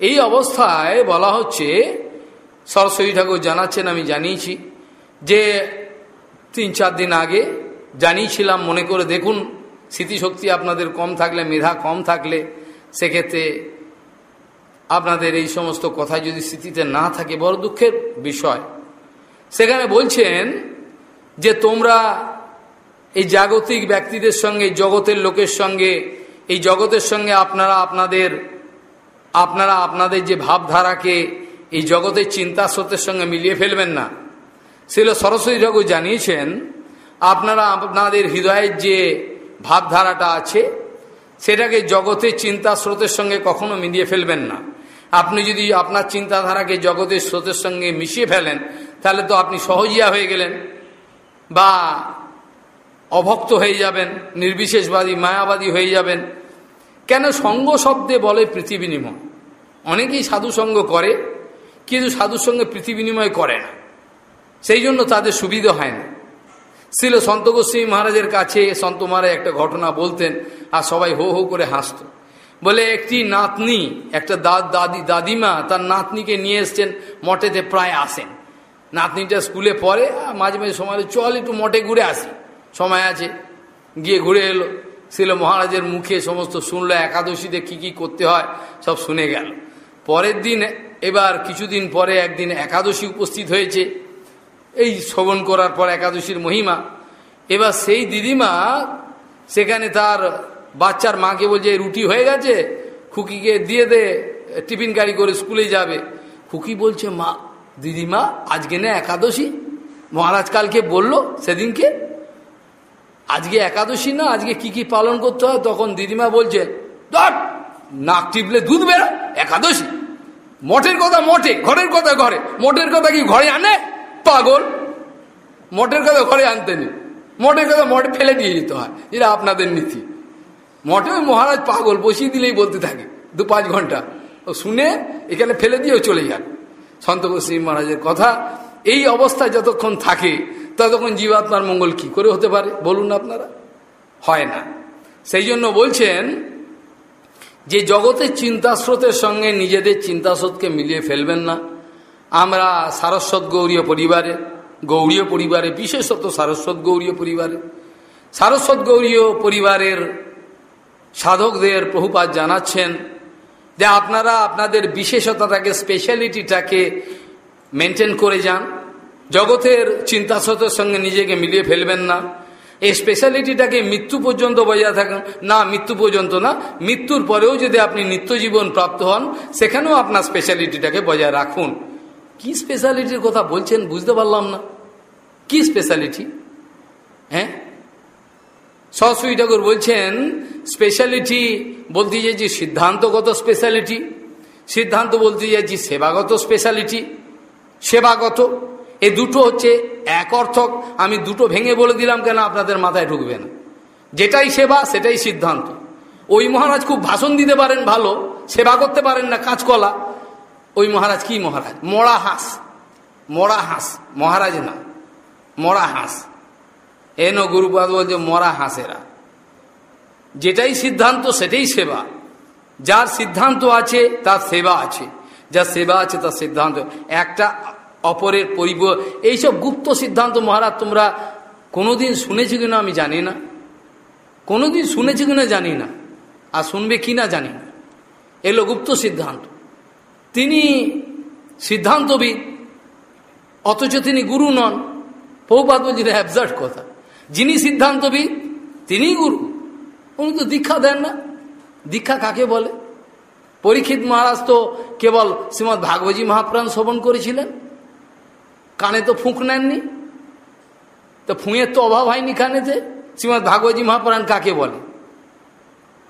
এই অবস্থায় বলা হচ্ছে, সরস্বতী ঠাকুর জানাচ্ছেন, আমি জানিয়েছি যে তিন চার দিন আগে জানিয়েছিলাম, মনে করে দেখুন, স্মৃতিশক্তি আপনাদের কম থাকলে, মেধা কম থাকলে, সেক্ষেত্রে আপনাদের এই সমস্ত কথা যদি স্মৃতিতে না থাকে, বড় দুঃখের বিষয়। সেখানে বলছেন যে তোমরা এই জাগতিক ব্যক্তিদের সঙ্গে, জগতের লোকের সঙ্গে এই জগতের সঙ্গে আপনারা আপনাদের আপনারা আপনাদের যে ভাবধারাকে এই জগতের চিন্তা স্রোতের সঙ্গে মিলিয়ে ফেলবেন না। ছিল সরস্বতী ঠাকুর জানিয়েছেন, আপনারা আপনাদের হৃদয়ের যে ভাবধারাটা আছে, সেটাকে জগতের চিন্তা স্রোতের সঙ্গে কখনো মিলিয়ে ফেলবেন না। আপনি যদি আপনার চিন্তাধারাকে জগতের স্রোতের সঙ্গে মিশিয়ে ফেলেন, তাহলে তো আপনি সহজিয়া হয়ে গেলেন। বা অভক্ত হয়ে যাবেন, নির্বিশেষবাদী, মায়াবাদী হয়ে যাবেন। কেন সঙ্গ শব্দে বলে পৃথিবী বিনিময় অনেকেই সাধুসঙ্গ করে, কিন্তু সাধুর সঙ্গে বিনিময় করে না। সেই জন্য তাদের সুবিধা হয় না। ছিল সন্ত গোস্বামী মহারাজের কাছে, সন্ত মহারাজ একটা ঘটনা বলতেন, আর সবাই হো হো করে হাসত। বলে, একটি নাতনি, একটা দাদ, দাদি, দাদিমা, তার নাতনিকে নিয়ে এসছেন, মঠেতে প্রায় আসেন। নাতনিটা স্কুলে পড়ে মাঝে মাঝে সময় চল, একটু মঠে ঘুরে আসি। সময় আছে। গিয়ে ঘুরে এলো। ছিল মহারাজের মুখে সমস্ত শুনলো, একাদশীতে কি কি করতে হয়, সব শুনে গেল। পরের দিন, এবার কিছুদিন পরে একদিন একাদশী উপস্থিত হয়েছে। এই শ্রবণ করার পর একাদশীর মহিমা। এবার সেই দিদিমা, সেখানে তার বাচ্চার মাকে বলছে রুটি হয়ে গেছে, খুকিকে দিয়ে দে, টিফিন গাড়ি করে স্কুলে যাবে। খুকি বলছে, মা, দিদিমা, আজকে না একাদশী? মহারাজ কালকে বলল, সেদিনকে আজকে একাদশী না, আজকে কি কি পালন করতে হয়? তখন দিদিমা বলছে নাক টিপলে দুধ বেরো, একাদশী। মঠের কথা মঠে, ঘরের কথা ঘরে। মঠের কথা কি ঘরে আনে? পাগল। মঠের কথা ঘরে আনতে নেই। মঠের কথা মঠে ফেলে দিয়ে যেতে হয়। এটা আপনাদের নীতি। মঠে মহারাজ পাগল, বসিয়ে দিলেই বলতে থাকে, দু পাঁচ ঘণ্টা। ও শুনে এখানে ফেলে দিয়েও চলে যান। সন্ত মহারাজের কথা, এই অবস্থা যতক্ষণ থাকে ততক্ষণ জীবাত্মার মঙ্গল কি করে হতে পারে? বলুন আপনারা। হয় না। সেই জন্য বলছেন যে জগতের চিন্তাস্রোতের সঙ্গে নিজেদের চিন্তাস্রোতকে মিলিয়ে ফেলবেন না। আমরা সারস্বত গৌরীয় পরিবারে গৌরীয় পরিবারে, বিশেষত সারস্বত গৌরীয় পরিবারে, সারস্বত গৌরীয় পরিবারের সাধকদের প্রভুপাত জানাচ্ছেন যে আপনারা আপনাদের বিশেষতাটাকে স্পেশালিটিটাকে মেনটেন করে যান। জগতের চিন্তাস্রোতের সঙ্গে নিজেকে মিলিয়ে ফেলবেন না। এই স্পেশালিটিটাকে মৃত্যু পর্যন্ত বজায় থাকেন। না, মৃত্যু পর্যন্ত না, মৃত্যুর পরেও যদি আপনি নিত্য জীবন প্রাপ্ত হন, সেখানেও আপনার স্পেশালিটিটাকে বজায় রাখুন। কি স্পেশালিটির কথা বলছেন বুঝতে পারলাম না। কি স্পেশালিটি হ্যাঁ? সরস্বতী ঠাকুর বলছেন স্পেশালিটি বলতে চাইছি সিদ্ধান্তগত স্পেশালিটি সিদ্ধান্ত বলতে চাইছি সেবাগত স্পেশালিটি সেবাগত। এই দুটো হচ্ছে এক অর্থক। আমি দুটো ভেঙে বলে দিলাম কেন আপনাদের মাথায় ঢুকবে না। যেটাই সেবা, সেটাই সিদ্ধান্ত। ওই মহারাজ খুব ভাষণ দিতে পারেন ভালো, সেবা করতে পারেন না কাঁচকলা। ওই মহারাজ কি মহারাজ? মরা হাঁস। মরা হাঁস। মহারাজ না। মরা হাঁস। এনো গুরুপাদ বলছে, মরা হাঁসেরা। যেটাই সিদ্ধান্ত, সেটাই সেবা। যার সিদ্ধান্ত আছে, তার সেবা আছে। যার সেবা আছে, তার সিদ্ধান্ত। একটা অপরের পরিব, এইসব গুপ্ত সিদ্ধান্ত মহারাজ তোমরা কোনোদিন শুনেছি কিনা আমি জানি না। কোনোদিন শুনেছি কিনা জানি না। আর শুনবে কি না জানি না। এলো গুপ্ত সিদ্ধান্ত। তিনি সিদ্ধান্তবিদ, অথচ তিনি গুরু নন। পৌপাত অ্যাবজার্ট কথা। যিনি সিদ্ধান্তবিদ, তিনিই গুরু। উনি তো দীক্ষা দেন না। দীক্ষা কাকে বলে? পরীক্ষিত মহারাজ তো কেবল শ্রীমৎ ভাগবতী মহাপ্রাণ শ্রবণ করেছিলেন। কানে তো ফুঁক নেননি। তো ফুঁয়ের তো অভাব হয়নি কানেতে। শ্রীমৎ ভাগবতী মহাপ্রাণ কাকে বলে?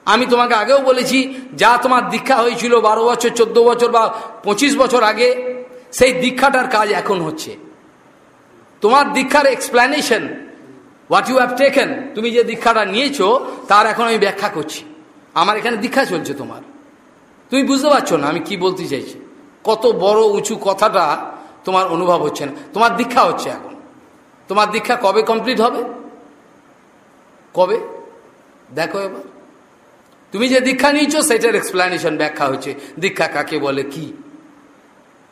আমি তোমাকে আগেও বলেছি, যা তোমার দীক্ষা হয়েছিল বারো বছর, চোদ্দ বছর বা পঁচিশ বছর আগে, সেই দীক্ষাটার কাজ এখন হচ্ছে। তোমার দীক্ষার explanation what you have taken তুমি যে দীক্ষাটা নিয়েছো, তার এখন আমি ব্যাখ্যা করছি। আমার এখানে দীক্ষা চলছে তোমার। তুমি বুঝতে পারছ না আমি কি বলতে চাইছি। কত বড় উঁচু কথাটা তোমার অনুভব হচ্ছে না। তোমার দীক্ষা হচ্ছে এখন। তোমার দীক্ষা কবে কমপ্লিট হবে? কবে? দেখো এবার। তুমি যে দীক্ষা নিয়েছো, সেটার এক্সপ্লেনেশন ব্যাখ্যা হচ্ছে। দীক্ষা কাকে বলে, কি?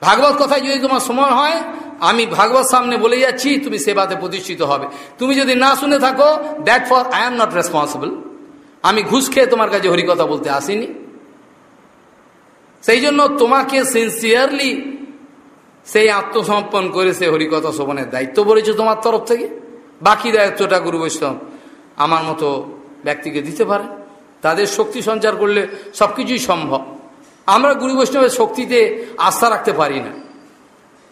ভাগবত কথায় যদি তোমার সময় হয়, আমি ভাগবত সামনে বলে যাচ্ছি, তুমি সেবাতে প্রতিষ্ঠিত হবে। তুমি যদি না শুনে থাকো that for I am not responsible আমি ঘুষ খেয়ে তোমার কাছে হরিকথা বলতে আসিনি। সেই জন্য তোমাকে সিনসিয়ারলি সেই আত্মসমর্পণ করে সে হরিকথা শোভনের দায়িত্ব বলেছে তোমার তরফ থেকে। বাকি দায়িত্বটা গুরু বৈষ্ণব আমার মতো ব্যক্তিকে দিতে পারে। তাদের শক্তি সঞ্চার করলে সব কিছুই সম্ভব। আমরা গুরু বৈষ্ণবের শক্তিতে আস্থা রাখতে পারি না।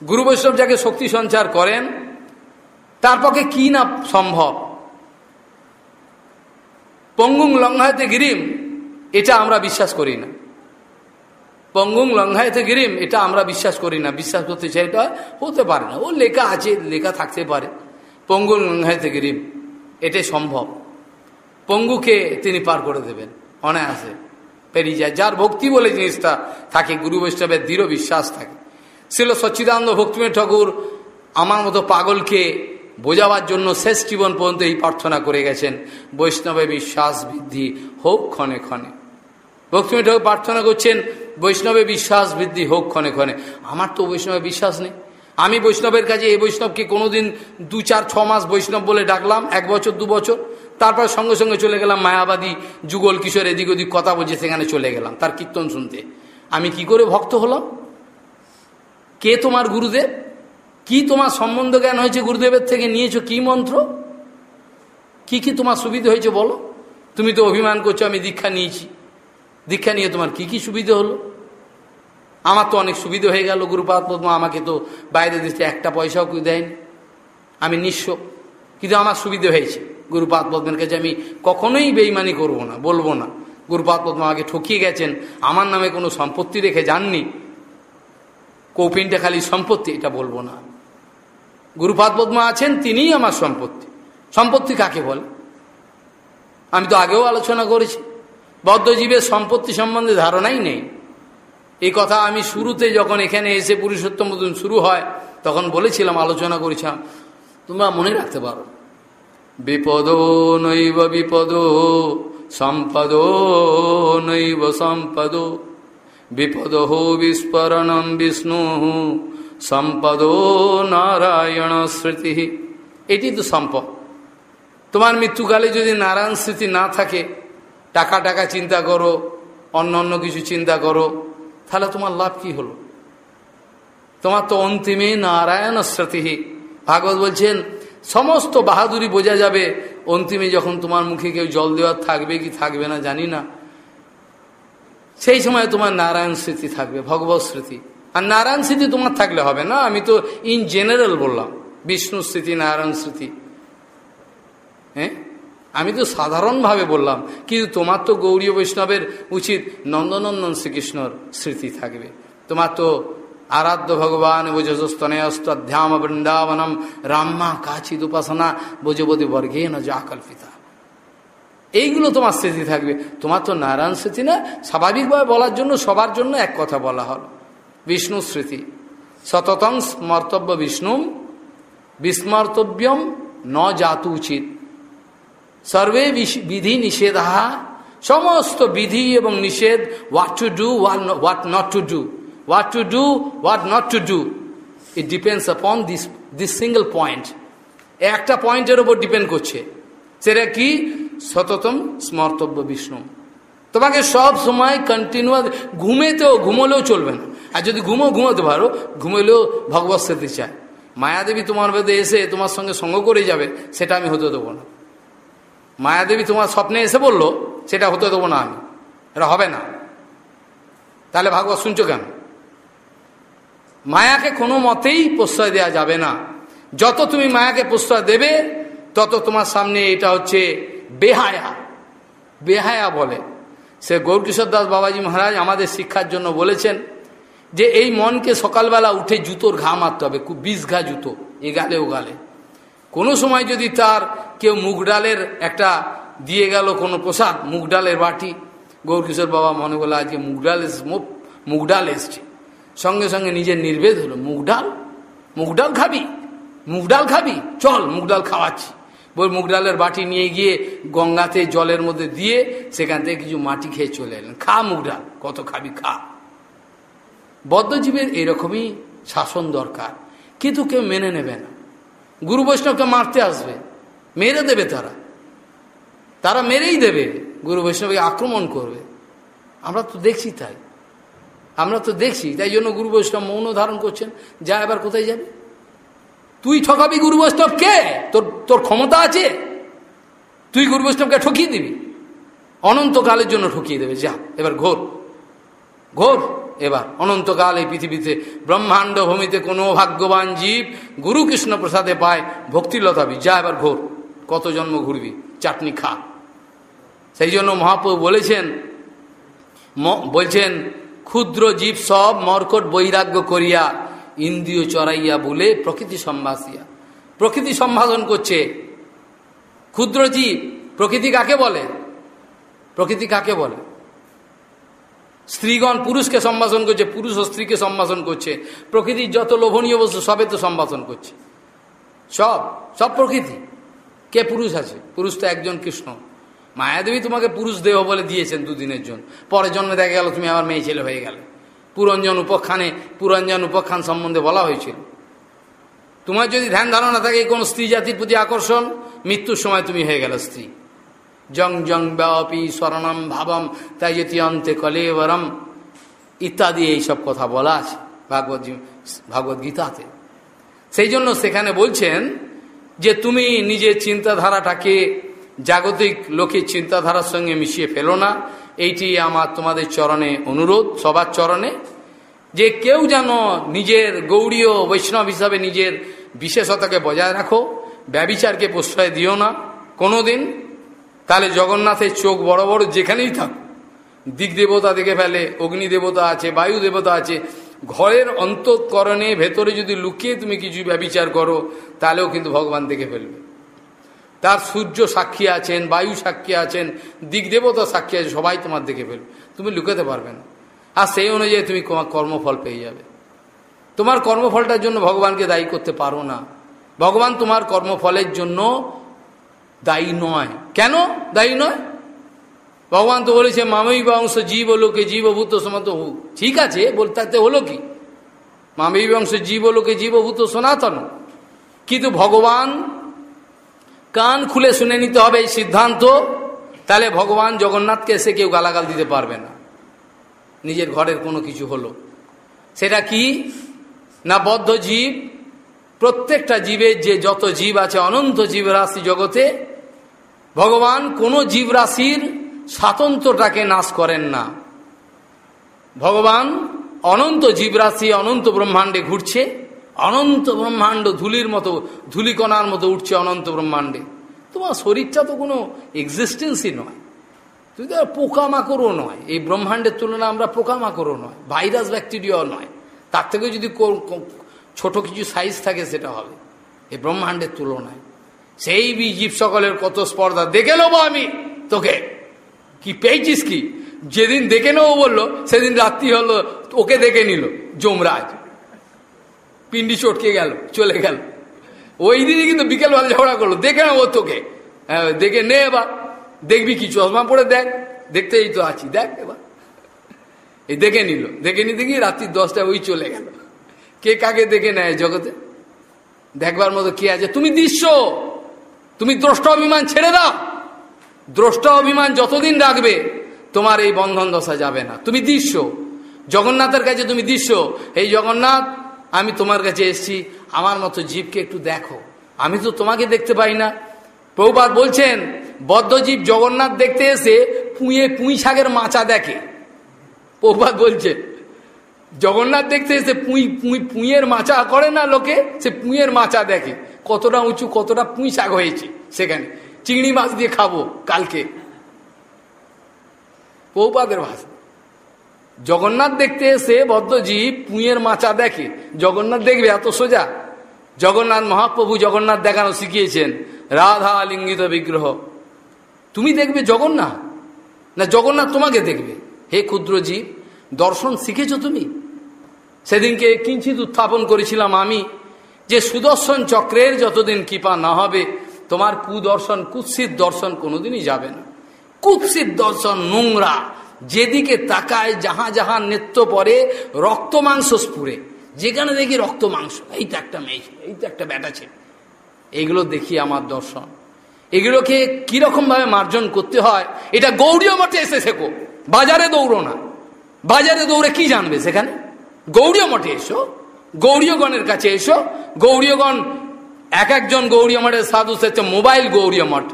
গুরু বৈষ্ণব যাকে শক্তি সঞ্চার করেন, তার পক্ষে কি না সম্ভব? পঙ্গুং লঙ্ঘায়তে গিরিম, এটা আমরা বিশ্বাস করি না। পঙ্গুং লঙ্ঘায়তে গিরিম, এটা আমরা বিশ্বাস করি না। বিশ্বাস করতে চাই এটা হতে পারে না। ও লেখা আছে, লেখা থাকতে পারে। পঙ্গুল গঙ্গায় থেকে রিপ এটাই সম্ভব। পঙ্গুকে তিনি পার করে দেবেন, অনায়াসে। পেরিয়ে যায়। যার ভক্তি বলে জিনিসটা থাকে, গুরু বৈষ্ণবের দৃঢ় বিশ্বাস থাকে। ছিল সচ্চিদানন্দ ভক্তিমের ঠাকুর, আমার মতো পাগলকে বোঝাবার জন্য শেষ জীবন পর্যন্ত এই প্রার্থনা করে গেছেন। বৈষ্ণবের বিশ্বাস বৃদ্ধি হোক ক্ষণে ক্ষণে। ভক্তিমের ঠাকুর প্রার্থনা করছেন বৈষ্ণবের বিশ্বাস বৃদ্ধি হোক ক্ষণে ক্ষণে। আমার তো বৈষ্ণবে বিশ্বাস নেই। আমি বৈষ্ণবের কাছে এই বৈষ্ণবকে কোনোদিন দু চার ছ মাস বৈষ্ণব বলে ডাকলাম, এক বছর, দু বছর। তারপর সঙ্গে সঙ্গে চলে গেলাম মায়াবাদী যুগল কিশোর এদিক ওদিক কথা বলছে, সেখানে চলে গেলাম তার কীর্তন শুনতে। আমি কি করে ভক্ত হলাম? কে তোমার গুরুদেব? কি তোমার সম্বন্ধ জ্ঞান হয়েছে গুরুদেবের থেকে? নিয়েছো কি মন্ত্র? কি কি তোমার সুবিধা হয়েছে বলো? তুমি তো অভিমান করছ, আমি দীক্ষা নিয়েছি। দীক্ষা নিয়ে তোমার কি কি সুবিধা হলো? আমার তো অনেক সুবিধা হয়ে গেল, গুরুপাদ পদ্মা আমাকে তো বাইরে দিতে একটা পয়সাও দেয়নি। আমি নিঃস্ব, কিন্তু আমার সুবিধে হয়েছে। গুরুপাদ পদ্মের কাছে আমি কখনোই বেইমানি করব না, বলব না। গুরুপাদ পদ্মা আমাকে ঠকিয়ে গেছেন, আমার নামে কোনো সম্পত্তি রেখে যাননি। কৌপিনটা খালি সম্পত্তি, এটা বলব না। গুরুপাদ পদ্মা আছেন, তিনিই আমার সম্পত্তি। সম্পত্তি কাকে বলে? আমি তো আগেও আলোচনা করেছি। বদ্ধজীবের সম্পত্তি সম্বন্ধে ধারণাই নেই। এই কথা আমি শুরুতে যখন এখানে এসে পুরুষোত্তম মতন শুরু হয়, তখন বলেছিলাম, আলোচনা করেছিলাম, তোমরা মনে রাখতে পারো, বিপদ নৈব বিপদ, সম্পদ নৈব সম্পদ, বিপদ হো বিস্ফোরণম বিষ্ণু, সম্পদ নারায়ণ স্মৃতি। এটি তো সম্পদ। তোমার মৃত্যুকালে যদি নারায়ণ স্মৃতি না থাকে টাকা টাকা চিন্তা করো, অন্য অন্য কিছু চিন্তা করো, তাহলে তোমার লাভ কি হলো? তোমার তো অন্তিমে নারায়ণ স্মৃতি ভাগবত বলছেন, সমস্ত বাহাদুরি বোঝা যাবে অন্তিমে যখন তোমার মুখে কেউ জল দেওয়ার থাকবে কি থাকবে না জানি না। সেই সময় তোমার নারায়ণ স্মৃতি থাকবে, ভগবত স্মৃতি। আর নারায়ণ স্মৃতি তোমার থাকলে হবে না, আমি তো ইন জেনারেল বললাম বিষ্ণু স্মৃতি, নারায়ণ স্মৃতি। হ্যাঁ? আমি তো সাধারণভাবে বললাম, কিন্তু তোমার তো গৌরী বৈষ্ণবের উচিত নন্দনন্দন শ্রীকৃষ্ণর স্মৃতি থাকবে। তোমার তো আরাধ্য ভগবান বোঝস্তনয়স্তাধ্যাম বৃন্দাবনম রাম্মা কাচিত উপাসনা বোঝবতী বর্গে না যা কল্পিতা। এইগুলো তোমার স্মৃতি থাকবে। তোমার তো নারায়ণ স্মৃতি না, স্বাভাবিকভাবে বলার জন্য, সবার জন্য এক কথা বলা হলো। বিষ্ণু স্মৃতি। সততং স্মর্তব্য বিষ্ণু বিস্মর্তব্যম ন জাতু উচিত। সর্বে বিধি নিষেধা। সমস্ত বিধি এবং নিষেধ what to do what not to do what to do what not to do it depends upon this this single point একটা পয়েন্টের ওপর ডিপেন্ড করছে। সেটা কি? সততম স্মর্তব্য বিষ্ণু। তোমাকে সব সময় কন্টিনিউয়াস ঘুমেতেও, ঘুমলেও চলবে না। আর যদি ঘুমো, ঘুমোতে পারো, ঘুমলেও ভগবত স্মৃতি চায়। মায়াদেবী তোমার বেদে এসে তোমার সঙ্গে সঙ্গ করে যাবে, সেটা আমি হতে দেবো না। মায়াদেবী তোমার স্বপ্নে এসে বলল, সেটা হতে দেবো না আমি। এটা হবে না। তাহলে ভাগবত শুনছো কেন? মায়াকে কোনো মতেই প্রশ্রয় দেওয়া যাবে না। যত তুমি মায়াকে প্রশ্রয় দেবে, তত তোমার সামনে এটা হচ্ছে বেহায়া। বেহায়া বলে। সে গৌরকিশোর দাস বাবাজি মহারাজ আমাদের শিক্ষার জন্য বলেছেন যে, এই মনকে সকালবেলা উঠে জুতোর ঘা মারতে হবে, খুব বিষ ঘা জুতো, এ গালে ও গালে। কোনো সময় যদি তার কেউ মুগ ডালের একটা দিয়ে গেল কোনো প্রসাদ, মুগ ডালের বাটি, গৌরকিশোর বাবা মনে করল আজকে মুগ ডাল মুগ ডাল এসছে। সঙ্গে সঙ্গে নিজের নির্বেদ হলো, মুগ ডাল মুগ ডাল খাবি, মুগ ডাল খাবি, চল মুগ ডাল খাওয়াচ্ছি। বই মুগ ডালের বাটি নিয়ে গিয়ে গঙ্গাতে জলের মধ্যে দিয়ে সেখান থেকে কিছু মাটি খেয়ে চলে এলেন। খা মুগ ডাল, কত খাবি খা। বদ্ধজীবের এরকমই শাসন দরকার, কিন্তু কেউ মেনে নেবে না। গুরু বৈষ্ণবকে মারতে আসবে, মেরে দেবে তারা। তারা মেরেই দেবে, গুরু বৈষ্ণবকে আক্রমণ করবে। আমরা তো দেখছি তাই। আমরা তো দেখছি, তাই জন্য গুরু বৈষ্ণব মৌন ধারণ করছেন, যা এবার কোথায় যাবে? তুই ঠকাবি গুরু বৈষ্ণবকে তোর তোর ক্ষমতা আছে? তুই গুরু বৈষ্ণবকে ঠকিয়ে দিবি? অনন্তকালের জন্য ঠকিয়ে দেবে, যা, এবার ঘোর। ঘোর। এবার অনন্তকাল এই পৃথিবীতে, ব্রহ্মাণ্ড ভূমিতে কোনো ভাগ্যবান জীব গুরু কৃষ্ণ প্রসাদে পায় ভক্তিলতাবি যা এবার ঘোর। কত জন্ম ঘুরবি? চাটনি খা। সেই জন্য মহাপ্রভু বলেছেন বলছেন, ক্ষুদ্র জীব সব মর্কট বৈরাগ্য করিয়া ইন্দ্রিয় চড়াইয়া বলে প্রকৃতি সম্বাসিয়া প্রকৃতি সম্ভাষণ করছে। ক্ষুদ্র জীব প্রকৃতি কাকে বলে? প্রকৃতি কাকে বলে? স্ত্রীগণ পুরুষকে সম্ভাষণ করছে, পুরুষ ও স্ত্রীকে সম্ভাষণ করছে। প্রকৃতির যত লোভনীয় বস্তু সবে তো সম্ভাষণ করছে। সব সব প্রকৃতি। কে পুরুষ আছে? পুরুষ তো একজন কৃষ্ণ। মায়াদেবী তোমাকে পুরুষ দেহ বলে দিয়েছেন দুদিনের জন্য। পরের জন্মে দেখা গেল তুমি আমার মেয়ে ছেলে হয়ে গেলে। পুরঞ্জন উপখ্যানে, পুরঞ্জন উপখ্যান সম্বন্ধে বলা হয়েছিল। তোমার যদি ধ্যান ধারণা থাকে, কোনো স্ত্রী জাতির প্রতি আকর্ষণ, মৃত্যুর সময় তুমি হয়ে গেল স্ত্রী। জং জং ব্যাপী স্বরণম ভাবম তাই যেতি অন্তে কলেবরম। ইত্যাদি এইসব কথা বলা আছে ভাগবত ভাগবত গীতাতে। সেই জন্য সেখানে বলছেন যে তুমি নিজের চিন্তাধারাটাকে জাগতিক লোকের চিন্তাধারার সঙ্গে মিশিয়ে ফেলো না। এইটি আমার তোমাদের চরণে অনুরোধ, সবার চরণে, যে কেউ যেন নিজের গৌড়ীয় বৈষ্ণব হিসাবে নিজের বিশেষতাকে বজায় রাখো, ব্যবিচারকে প্রশ্রয় দিও না। কোনোদিন তাহলে জগন্নাথের চোখ বড় বড় যেখানেই থাক দিক দেবতা দেখে ফেলে, অগ্নি দেবতা আছে, বায়ু দেবতা আছে। ঘরের অন্তঃকরণে ভেতরে যদি লুকিয়ে তুমি কিছু ব্যবিচার করো, তাহলেও কিন্তু ভগবান দেখে ফেলবে। তার সূর্য সাক্ষী আছেন, বায়ু সাক্ষী আছেন, দিক দেবতা সাক্ষী আছে, সবাই তোমার দেখে ফেলবে। তুমি লুকাতে পারবে না। আর সেই অনুযায়ী তুমি তোমার কর্মফল পেয়ে যাবে। তোমার কর্মফলটার জন্য ভগবানকে দায়ী করতে পারো না। ভগবান তোমার কর্মফলের জন্য দায়ী নয়। কেন দায়ী নয়? ভগবান তো বলেছে মামই বংশ জীব লোকে জীবভূত সমাত হোক ঠিক আছে, বলতে হলো কি? মামই বংশ জীব লোকে জীবভূত সনাতন। কিন্তু ভগবান কান খুলে শুনে নিতে হবে এই সিদ্ধান্ত। তাহলে ভগবান জগন্নাথকে এসে কেউ গালাগাল দিতে পারবে না। নিজের ঘরের কোনো কিছু হলো। সেটা কি? না বদ্ধ জীব? প্রত্যেকটা জীবের যে যত জীব আছে, অনন্ত জীবরাশি জগতে ভগবান কোনো জীবরাশির স্বাতন্ত্রটাকে নাশ করেন না। ভগবান অনন্ত জীবরাশি, অনন্ত ব্রহ্মাণ্ডে ঘুরছে, অনন্ত ব্রহ্মাণ্ড ধুলির মতো, ধুলিকণার মতো উঠছে অনন্ত ব্রহ্মাণ্ডে। তোমার শরীরটা তো কোনো এক্সিস্টেন্সই নয়। তুমি তো পোকামাকড়ও নয়। এই ব্রহ্মাণ্ডের তুলনায় আমরা পোকামাকড়ও নয় ভাইরাস ব্যাকটেরিয়াও নয়। তার থেকে যদি ছোট কিছু সাইজ থাকে, সেটা হবে। এই ব্রহ্মাণ্ডের তুলনায়। সেই জীব সকলের কত স্পর্ধা। দেখে নেব আমি তোকে। কি পেয়েছিস কি? যেদিন দেখে নেব বলল, সেদিন রাত্রি হলো, ওকে দেখে নিল, যমরাজ। পিন্ডি চটকে গেল, চলে গেল। ওই দিনই কিন্তু বিকেলবেলা ঝগড়া করল, দেখে নেব তোকে। হ্যাঁ দেখে নে এবার। দেখবি কি, চশমা পরে দেখ। দেখতে এই তো আছি, দেখ এবার। এই দেখে নিল, দেখে নিতে গিয়ে রাত্রি দশটায় ওই চলে গেল। কে কাকে দেখে নেয় জগতে? দেখবার মতো কে আছে? তুমি দৃশ্য! তুমি দ্রষ্ট অভিমান ছেড়ে দাও। দ্রষ্ট অভিমান যতদিন রাখবে, তোমার এই বন্ধন দশা যাবে না। তুমি দৃশ্য। জগন্নাথের কাছে তুমি দৃশ্য। এই জগন্নাথ, আমি তোমার কাছে এসছি। আমার মতো জীবকে একটু দেখো। আমি তো তোমাকে দেখতে পাই না। প্রভুপাত বলছেন বদ্ধজীব জগন্নাথ দেখতে এসে পুঁয়ে পুঁই শাকের মাচা দেখে। প্রভুপাত বলছে জগন্নাথ দেখতে এসে পুঁই পুঁই পুঁয়ের মাচা করে না লোকে? সে পুঁয়ের মাচা দেখে। কতটা উঁচু, কতটা পুঁই শাক হয়েছে সেখানে। চিংড়ি মাছ দিয়ে খাব কালকে। পৌপাদের ভাষা। জগন্নাথ দেখতে এসে বদ্ধজীব পুঁয়ের মাচা দেখে। জগন্নাথ দেখবে, এত সোজা। জগন্নাথ মহাপ্রভু জগন্নাথ দেখানো শিখিয়েছেন, রাধা লিঙ্গিত বিগ্রহ। তুমি দেখবে জগন্নাথ? না, জগন্নাথ তোমাকে দেখবে। হে ক্ষুদ্র জীব দর্শন শিখেছ তুমি? সেদিনকে কিঞ্চিত উত্থাপন করেছিলাম আমি। যে সুদর্শন চক্রের যতদিন কৃপা না হবে, তোমার কুদর্শন, কুৎসিত দর্শন কোনোদিনই যাবে না। কুৎসিত দর্শন নোংরা, যেদিকে তাকায় যাহা যাহা নৃত্য পরে, রক্ত মাংস স্ফুরে। যেখানে দেখি রক্ত মাংস, এই তো একটা মেয়ে, এই তো একটা ব্যাটা ছিল। এগুলো দেখি আমার দর্শন। এগুলোকে ভাবে মার্জন করতে হয়, এটা গৌরীয় মঠে এসে শেখো। বাজারে দৌড়ো না। বাজারে দৌড়ে কি জানবে সেখানে? গৌরীয় মঠে এসো। গৌরীয়গণের কাছে এসো। গৌরীয়গণ, এক একজন গৌরী মঠের সাধু সেচ্ছে মোবাইল গৌরীয় মঠ।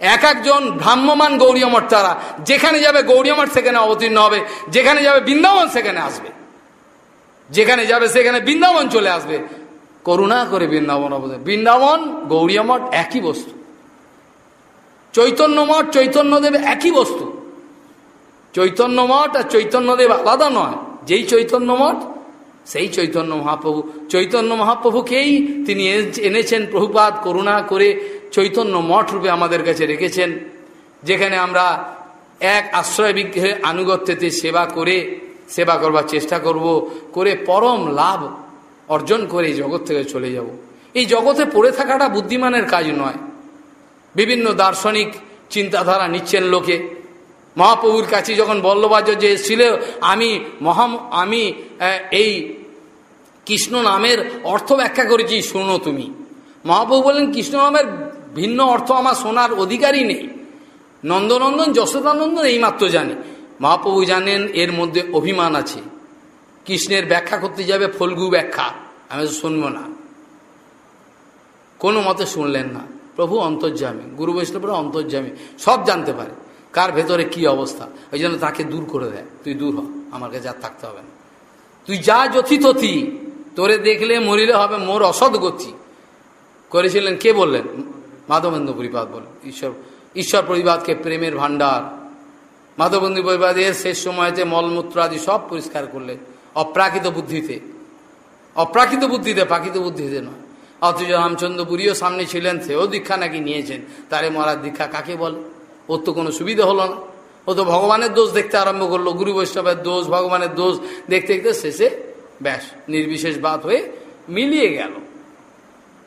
এক একজন ভ্রাম্যমান গৌরীয় মঠ তারা। যেখানে যাবে গৌরীয় মঠ, সেখানে অবতীর্ণ হবে। যেখানে যাবে বৃন্দাবন, সেখানে আসবে। যেখানে যাবে, সেখানে বৃন্দাবন চলে আসবে। করুণা করে বৃন্দাবন অবতীর্ণ বৃন্দাবন গৌরীয় মঠ একই বস্তু। চৈতন্য মঠ চৈতন্যদেব একই বস্তু। চৈতন্য মঠ আর চৈতন্যদেব আলাদা নয়। যেই চৈতন্য মঠ সেই চৈতন্য মহাপ্রভু। চৈতন্য মহাপ্রভুকেই তিনি এনেছেন প্রভুপাত করুণা করে চৈতন্য মঠ রূপে আমাদের কাছে রেখেছেন, যেখানে আমরা এক আশ্রয় বিগ্রহের আনুগত্যতে সেবা করে সেবা করবার চেষ্টা করব, করে পরম লাভ অর্জন করে এই জগৎ থেকে চলে যাব। এই জগতে পড়ে থাকাটা বুদ্ধিমানের কাজ নয়। বিভিন্ন দার্শনিক চিন্তাধারা নিচ্ছেন লোকে। মহাপ্রভুর কাছে যখন বল্লভাচার্য এসেছিল, আমি মহা আমি এই কৃষ্ণ নামের অর্থ ব্যাখ্যা করেছি, শুনো তুমি। মহাপ্রভু বলেন কৃষ্ণ নামের ভিন্ন অর্থ আমার শোনার অধিকারই নেই। নন্দনন্দন, যশোদানন্দন এইমাত্র জানে। মহাপ্রভু জানেন, এর মধ্যে অভিমান আছে। কৃষ্ণের ব্যাখ্যা করতে যাবে, ফলগু ব্যাখ্যা। আমি তো শুনব না। কোনো মতে শুনলেন না। প্রভু অন্তর্যামী। গুরু বৈষ্ণবরা অন্তর্যামী। সব জানতে পারে। কার ভেতরে কি অবস্থা? ওই জন্য তাকে দূর করে দেয়। তুই দূর হ, আমার কাছে আর থাকতে হবে না। তুই যা যথিতথি তোরে দেখলে মরিলে হবে মোর অসৎ গতি। করেছিলেন কে বললেন? মাধবেন্দ্র পরিপাত বলেন ঈশ্বর ঈশ্বর পরিবাদকে প্রেমের ভাণ্ডার। মাধবন্ধু পরিবাদের শেষ সময়তে মলমূত্র আদি সব পরিষ্কার করলে অপ্রাকৃত বুদ্ধিতে। অপ্রাকৃত বুদ্ধিতে, প্রাকৃত বুদ্ধিতে নয়। অথচ রামচন্দ্রপুরীও সামনে ছিলেন, সেও দীক্ষা নাকি নিয়েছেন। তারে মরার দীক্ষা কাকে বলে? ওর তো কোনো সুবিধা হলো না। ও তো ভগবানের দোষ দেখতে আরম্ভ করল, গুরু বৈষ্ণবের দোষ, ভগবানের দোষ দেখতে দেখতে শেষে ব্যাস, নির্বিশেষ বাদ হয়ে মিলিয়ে গেল।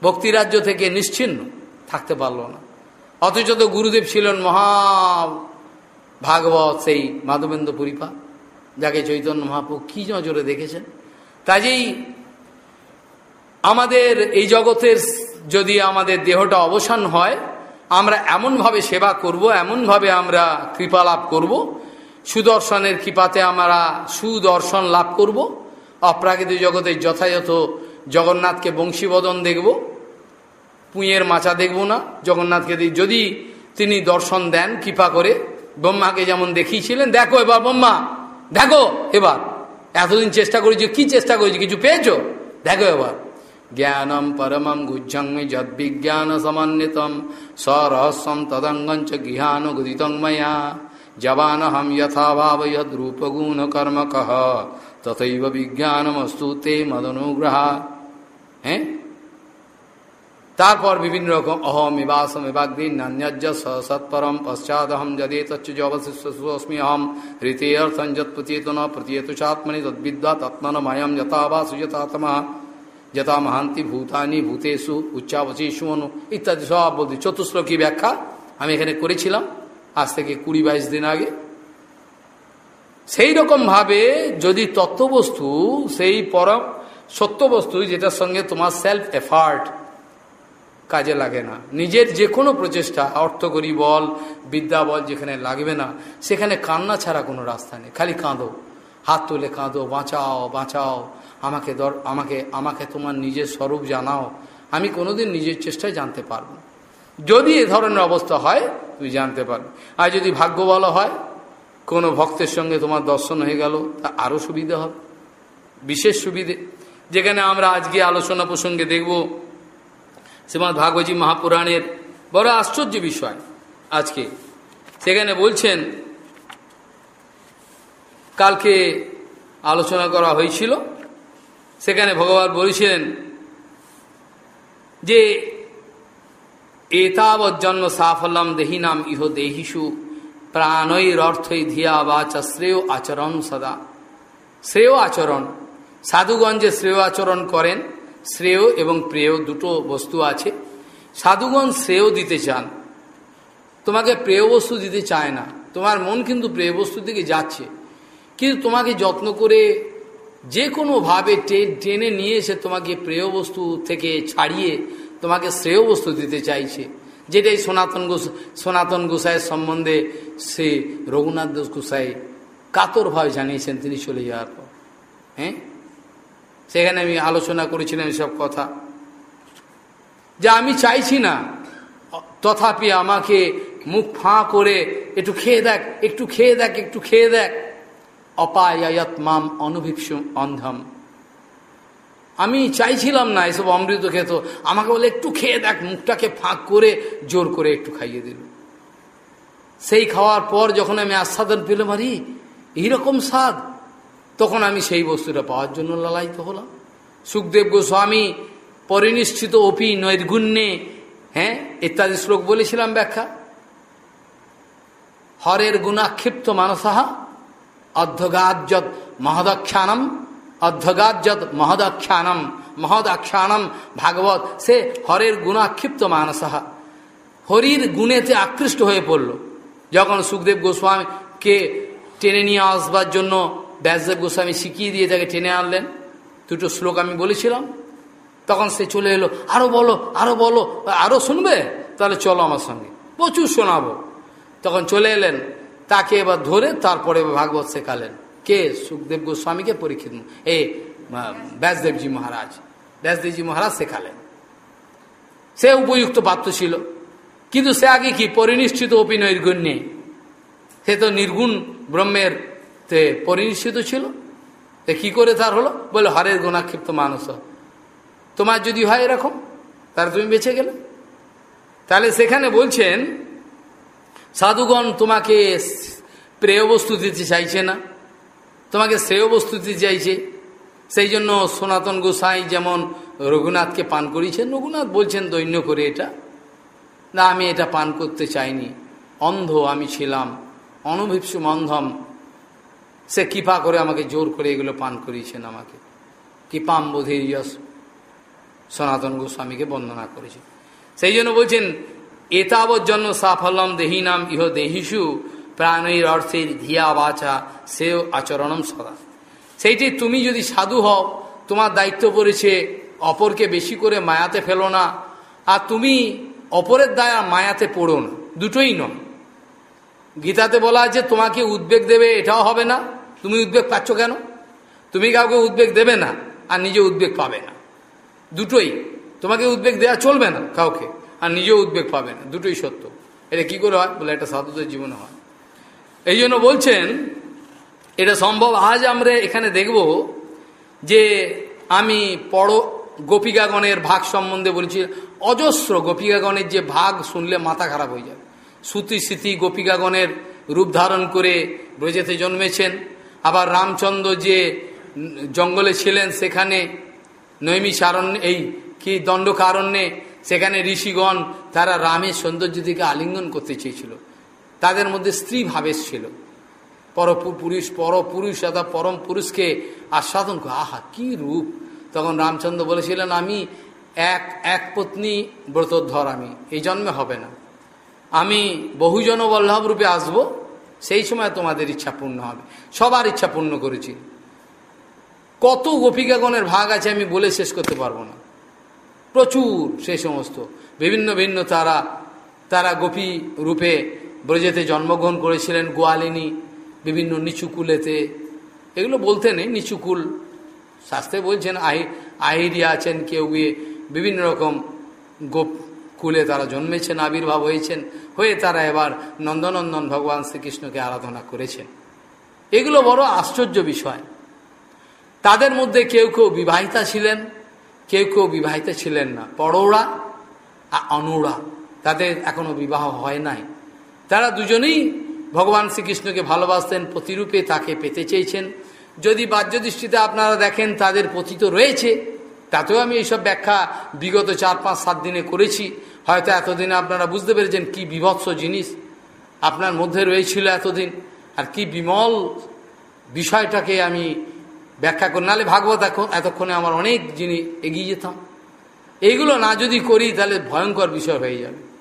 ভক্তিরাজ্য থেকে নিশ্চিন্ন থাকতে পারল না। অথচ তো গুরুদেব ছিলেন মহা ভাগবত সেই মাধবেন্দ্র পরিপা যাকে চৈতন্য মহাপ্রভু কি নজরে দেখেছেন? কাজেই আমাদের এই জগতের যদি আমাদের দেহটা অবসান হয় আমরা এমনভাবে সেবা করব, এমনভাবে আমরা কৃপা লাভ করব, সুদর্শনের কৃপাতে আমরা সুদর্শন লাভ করব অপ্রাকৃতিক জগতের যথাযথ জগন্নাথকে বংশীবদন দেখব, পুঁয়ের মাচা দেখব না, জগন্নাথকে যদি তিনি দর্শন দেন কৃপা করে, ব্রহ্মাকে যেমন দেখিয়েছিলেন, দেখো এবার ব্রহ্মা, দেখো এবার। এতদিন চেষ্টা করেছি, কি চেষ্টা করেছি, কিছু পেয়েছ? দেখো এবার। জ্ঞানম পরমম গুজ্জং যদ্বিজ্ঞান সমন্বিতম স্বরহস্যম তদঙ্গঞ্চ গৃহানুগদিতং ময়া জবানহম যথাভাব যদ্রূপগুণ কর্ম কহ তথৈব বিজ্ঞানমস্তু তে মদনুগ্রহা হ্যাঁ তারপর বিভিন্ন রকম অহম ইবাসম ইবাগ্দিন নান্যজ্য সৎপরম পশ্চাদহম যদে তচ্ছবশিষ্যস্মি অহম হৃতে অর্থম যৎপ্রচেতন প্রতীয়তুষাত্মনি তদ্বিদ্যা তত্মনময়ম যথাবা সুযথাত্মা যথা মহান্তি ভূতানি ভূতেশু উচ্চাবশেষু অনু ইত্যাদি সব বলতে চতুশ্লোকী ব্যাখ্যা আমি এখানে করেছিলাম আজ থেকে কুড়ি বাইশ দিন আগে সেই রকমভাবে যদি তত্ত্ববস্তু সেই পরম সত্যবস্তু যেটার সঙ্গে তোমার সেলফ এফার্ট কাজে লাগে না নিজের যে কোনো প্রচেষ্টা অর্থ করি বল বিদ্যা বল যেখানে লাগবে না সেখানে কান্না ছাড়া কোনো রাস্তা নেই খালি কাঁদো হাত তুলে কাঁদো বাঁচাও বাঁচাও আমাকে দর, আমাকে আমাকে তোমার নিজের স্বরূপ জানাও। আমি কোনোদিন নিজের চেষ্টায় জানতে পারব যদি এ ধরনের অবস্থা হয়, তুমি জানতে পারবে। আর যদি ভাগ্য বলা হয়, কোনো ভক্তের সঙ্গে তোমার দর্শন হয়ে গেল, তা আরও সুবিধা হবে। বিশেষ সুবিধে, যেখানে আমরা আজকে আলোচনা প্রসঙ্গে দেখব শ্রীমৎ ভাগবতী মহাপুরাণের বড় আশ্চর্য বিষয় আজকে। সেখানে বলছেন, কালকে আলোচনা করা হয়েছিল সেখানে ভগবান বলেছিলেন যে, এতাবৎ জন্ম সাফল্যম দেহিনাম ইহ দেহিষু প্রাণৈর অর্থই ধিয়া বাচা শ্রেয় আচরণ সদা। শ্রেয় আচরণ। সাধুগণ যে শ্রেয় আচরণ করেন, শ্রেয় এবং প্রেয় দুটো বস্তু আছে। সাধুগণ শ্রেয় দিতে চান। তোমাকে প্রেয় বস্তু দিতে চায় না। তোমার মন কিন্তু প্রেয় বস্তুর দিকে যাচ্ছে। কিন্তু তোমাকে যত্ন করে যে কোনোভাবে টেনে নিয়ে এসে তোমাকে প্রেয় বস্তু থেকে ছাড়িয়ে তোমাকে শ্রেয় বস্তু দিতে চাইছে। যেটাই সনাতন গোস, সনাতন গোসাইয়ের সম্বন্ধে সে রঘুনাথ দাস গোসাই কাতরভাবে জানিয়েছেন, তিনি চলে যাওয়ার পর। হ্যাঁ? সেখানে আমি আলোচনা করেছিলাম এসব কথা। যে আমি চাইছি না, তথাপি আমাকে মুখ ফাঁ করে একটু খেয়ে দেখ, একটু খেয়ে দেখ, একটু খেয়ে দেখ। অপায়াত মাম অনুভিক্ষু অন্ধম। আমি চাইছিলাম না এসব অমৃত খেত। আমাকে বলে, একটু খেয়ে দেখ, মুখটাকে ফাঁক করে জোর করে একটু খাইয়ে দিল। সেই খাওয়ার পর যখন আমি আস্বাদন পেলাম, আরে, এইরকম স্বাদ। তখন আমি সেই বস্তুটা পাওয়ার জন্য লালায়িত হলাম। সুখদেব গোস্বামী পরিনিষ্ঠিত অপি নৈর্গুণ্যে হ্যাঁ ইত্যাদি শ্লোক বলেছিলাম ব্যাখ্যা। হরের গুণাক্ষিপ্ত মানসাহা অর্ধগাজ্যত মহদখ্যানম অর্ধগাজ্যত মহদখ্যানম মহদাখ্যানম ভাগবত, সে হরের গুণাক্ষিপ্ত মানসাহা হরির গুণেতে আকৃষ্ট হয়ে পড়ল। যখন সুখদেব গোস্বামীকে টেনে নিয়ে আসবার জন্য ব্যাসদেব গোস্বামী শিখিয়ে দিয়ে তাকে টেনে আনলেন, দুটো শ্লোক আমি বলেছিলাম, তখন সে চলে এলো, আরও বলো আরও বলো, আরও শুনবে? তাহলে চলো আমার সঙ্গে, প্রচুর শোনাবো। তখন চলে এলেন তাকে এবার ধরে তারপরে ভাগবত শেখালেন। কে? সুখদেব গোস্বামীকে পরীক্ষিত এ ব্যাসদেবজি মহারাজ। ব্যাসদেবজি মহারাজ শেখালেন। সে উপযুক্ত পাত্র ছিল। কিন্তু সে আগে কি? পরিনিষ্ঠিত অপি নৈর্গুণ্যে সে তো নির্গুণ ব্রহ্মের তে পরিনিষ্ঠিত ছিল। তে কি করে তার হলো? বলে, হরের গুণাক্ষিপ্ত মানুষ তোমার যদি হয় এরকম তার তুমি বেঁচে গেলে। তাহলে সেখানে বলছেন সাধুগণ তোমাকে প্রেয় বস্তু দিতে চাইছে না। তোমাকে শ্রেয় বস্তু দিতে চাইছে। সেই জন্য সনাতন গোসাই যেমন রঘুনাথকে পান করিয়েছেন, রঘুনাথ বলছেন, দৈন্য করে এটা। না, আমি এটা পান করতে চাইনি। অন্ধ আমি ছিলাম, অনভিপসু মন্ধম। সে কৃপা করে আমাকে জোর করে এগুলো পান করিয়েছেন আমাকে। কৃপাম বোধের যশ সনাতন গোস্বামীকে বন্দনা করেছে। সেই জন্য বলছেন এতাবৎ জন্ম সাফল্যম দেহিনাম ইহ দেহিসু প্রাণীর অর্থের ধিয়া বাচা, সেও আচরণম সদা। সেইটি তুমি যদি সাধু হও, তোমার দায়িত্ব পড়েছে অপরকে বেশি করে মায়াতে ফেলো না, আর তুমি অপরের দায়া মায়াতে পড়ো না। দুটোই নয়। গীতাতে বলা আছে, তোমাকে উদ্বেগ দেবে, এটাও হবে না। তুমি উদ্বেগ পাচ্ছ কেন? তুমি কাউকে উদ্বেগ দেবে না, আর নিজে উদ্বেগ পাবে না। দুটোই। তোমাকে উদ্বেগ দেওয়া চলবে না কাউকে। আর নিজেও উদ্বেগ পাবে না। দুটোই সত্য। এটা কি করে হয়? বলে এটা সাধুদের জীবনে হয়। এই জন্য বলছেন, এটা সম্ভব, আজ আমরা এখানে দেখব যে আমি পড়ো গোপিকাগণের ভাগ সম্বন্ধে বলছি। অজস্র গোপিকাগণের যে ভাগ শুনলে মাথা খারাপ হয়ে যাবে শ্রুতি স্মৃতি গোপিকাগণের রূপ ধারণ করে ব্রজেতে জন্মেছেন। আবার রামচন্দ্র যে জঙ্গলে ছিলেন, সেখানে নৈমিষারণ্যে, এই কি দণ্ডকারণ্যে সেখানে ঋষিগণ তারা রামের সৌন্দর্য দিকে আলিঙ্গন করতে চেয়েছিল। তাদের মধ্যে স্ত্রী ভাবেশ ছিল। পরপুরুষ পরপুরুষ অর্থাৎ পরম পুরুষকে আস্বাদন করে। আহা, কি রূপ! তখন রামচন্দ্র বলেছিলেন, আমি এক এক পত্নী ব্রতধর আমি। এই জন্মে হবে না। আমি বহুজন বল্লভ রূপে আসব। সেই সময় তোমাদের ইচ্ছা পূর্ণ হবে। সবার ইচ্ছা পূর্ণ করেছি। কত গোপিকাগণের ভাগ আছে আমি বলে শেষ করতে পারব না। প্রচুর সেই সমস্ত। বিভিন্ন ভিন্ন তারা তারা গোপী রূপে ব্রজেতে জন্মগ্রহণ করেছিলেন, গোয়ালিনী, বিভিন্ন নিচুকুলেতে। এগুলো বলতে নেই, নিচুকুল শাস্ত্রে বলছেন, আহি আহিরিয়া আছেন কেউ গিয়ে। বিভিন্ন রকম গোপ কুলে তারা জন্মেছেন, আবির্ভাব হয়েছেন। হয়ে তারা এবার নন্দনন্দন ভগবান শ্রীকৃষ্ণকে আরাধনা করেছেন। এগুলো বড় আশ্চর্য বিষয়। তাদের মধ্যে কেউ কেউ বিবাহিতা ছিলেন কেউ কেউ বিবাহিতা ছিলেন না। পড়ৌড়া আর অনুরা, তাদের এখনও বিবাহ হয় নাই। তারা দুজনেই ভগবান শ্রীকৃষ্ণকে ভালোবাসতেন, প্রতিরূপে তাকে পেতে চেয়েছেন। যদি বাহ্য দৃষ্টিতে আপনারা দেখেন, তাদের পতিত রয়েছে। তাতেও আমি এইসব ব্যাখ্যা বিগত চার, পাঁচ, সাত দিনে করেছি। হয়তো এতদিনে আপনারা বুঝতে পেরেছেন কি বিভৎস জিনিস আপনার মধ্যে রয়েছিল এতদিন। আর কি বিমল বিষয়টাকে আমি ব্যাখ্যা করি, নাহলে ভাগবত এখন এতক্ষণে আমার অনেক জিনিস এগিয়ে যেতাম। এইগুলো না যদি করি, তাহলে ভয়ঙ্কর বিষয় হয়ে যাবে।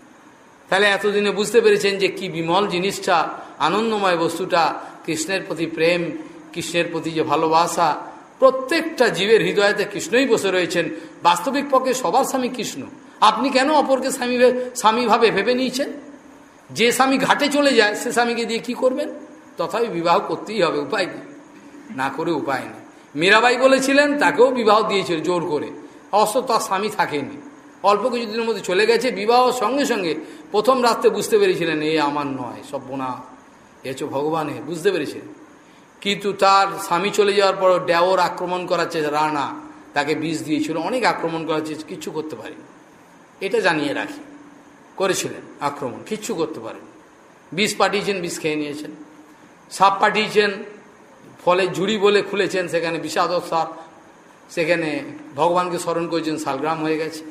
তাহলে এতদিনে বুঝতে পেরেছেন যে কি বিমল জিনিসটা, আনন্দময় বস্তুটা, কৃষ্ণের প্রতি প্রেম, কৃষ্ণের প্রতি যে ভালোবাসা, প্রত্যেকটা জীবের হৃদয়তে কৃষ্ণই বসে রয়েছেন। বাস্তবিক পক্ষে সবার স্বামী কৃষ্ণ। আপনি কেন অপরকে স্বামী স্বামীভাবে ভেবে নিয়েছেন? যে স্বামী ঘাটে চলে যায়, সে স্বামীকে দিয়ে কি করবেন? তথাপি বিবাহ করতেই হবে, উপায় কি? না করে উপায় নেই। মীরাবাই বলেছিলেন, তাকেও বিবাহ দিয়েছিল জোর করে। অবশ্য তার স্বামী থাকেনি। অল্প কিছুদিনের মধ্যে চলে গেছে। বিবাহ সঙ্গে সঙ্গে প্রথম রাত্রে বুঝতে পেরেছিলেন, এ আমার নয় সব বোনা এ ভগবানের, বুঝতে পেরেছিলেন কিন্তু তার স্বামী চলে যাওয়ার পর ড্যাওর আক্রমণ করাচ্ছে রানা। তাকে বিষ দিয়েছিল, অনেক আক্রমণ করাচ্ছে, কিচ্ছু করতে পারেনি। এটা জানিয়ে রাখি। করেছিলেন আক্রমণ, কিচ্ছু করতে পারেন। বিষ পাঠিয়েছেন, বিষ খেয়ে নিয়েছেন। সাপ পাঠিয়েছেন ফলে ঝুড়ি বলে খুলেছেন সেখানে বিষাদসার সেখানে ভগবানকে স্মরণ করেছেন শালগ্রাম হয়ে গেছে।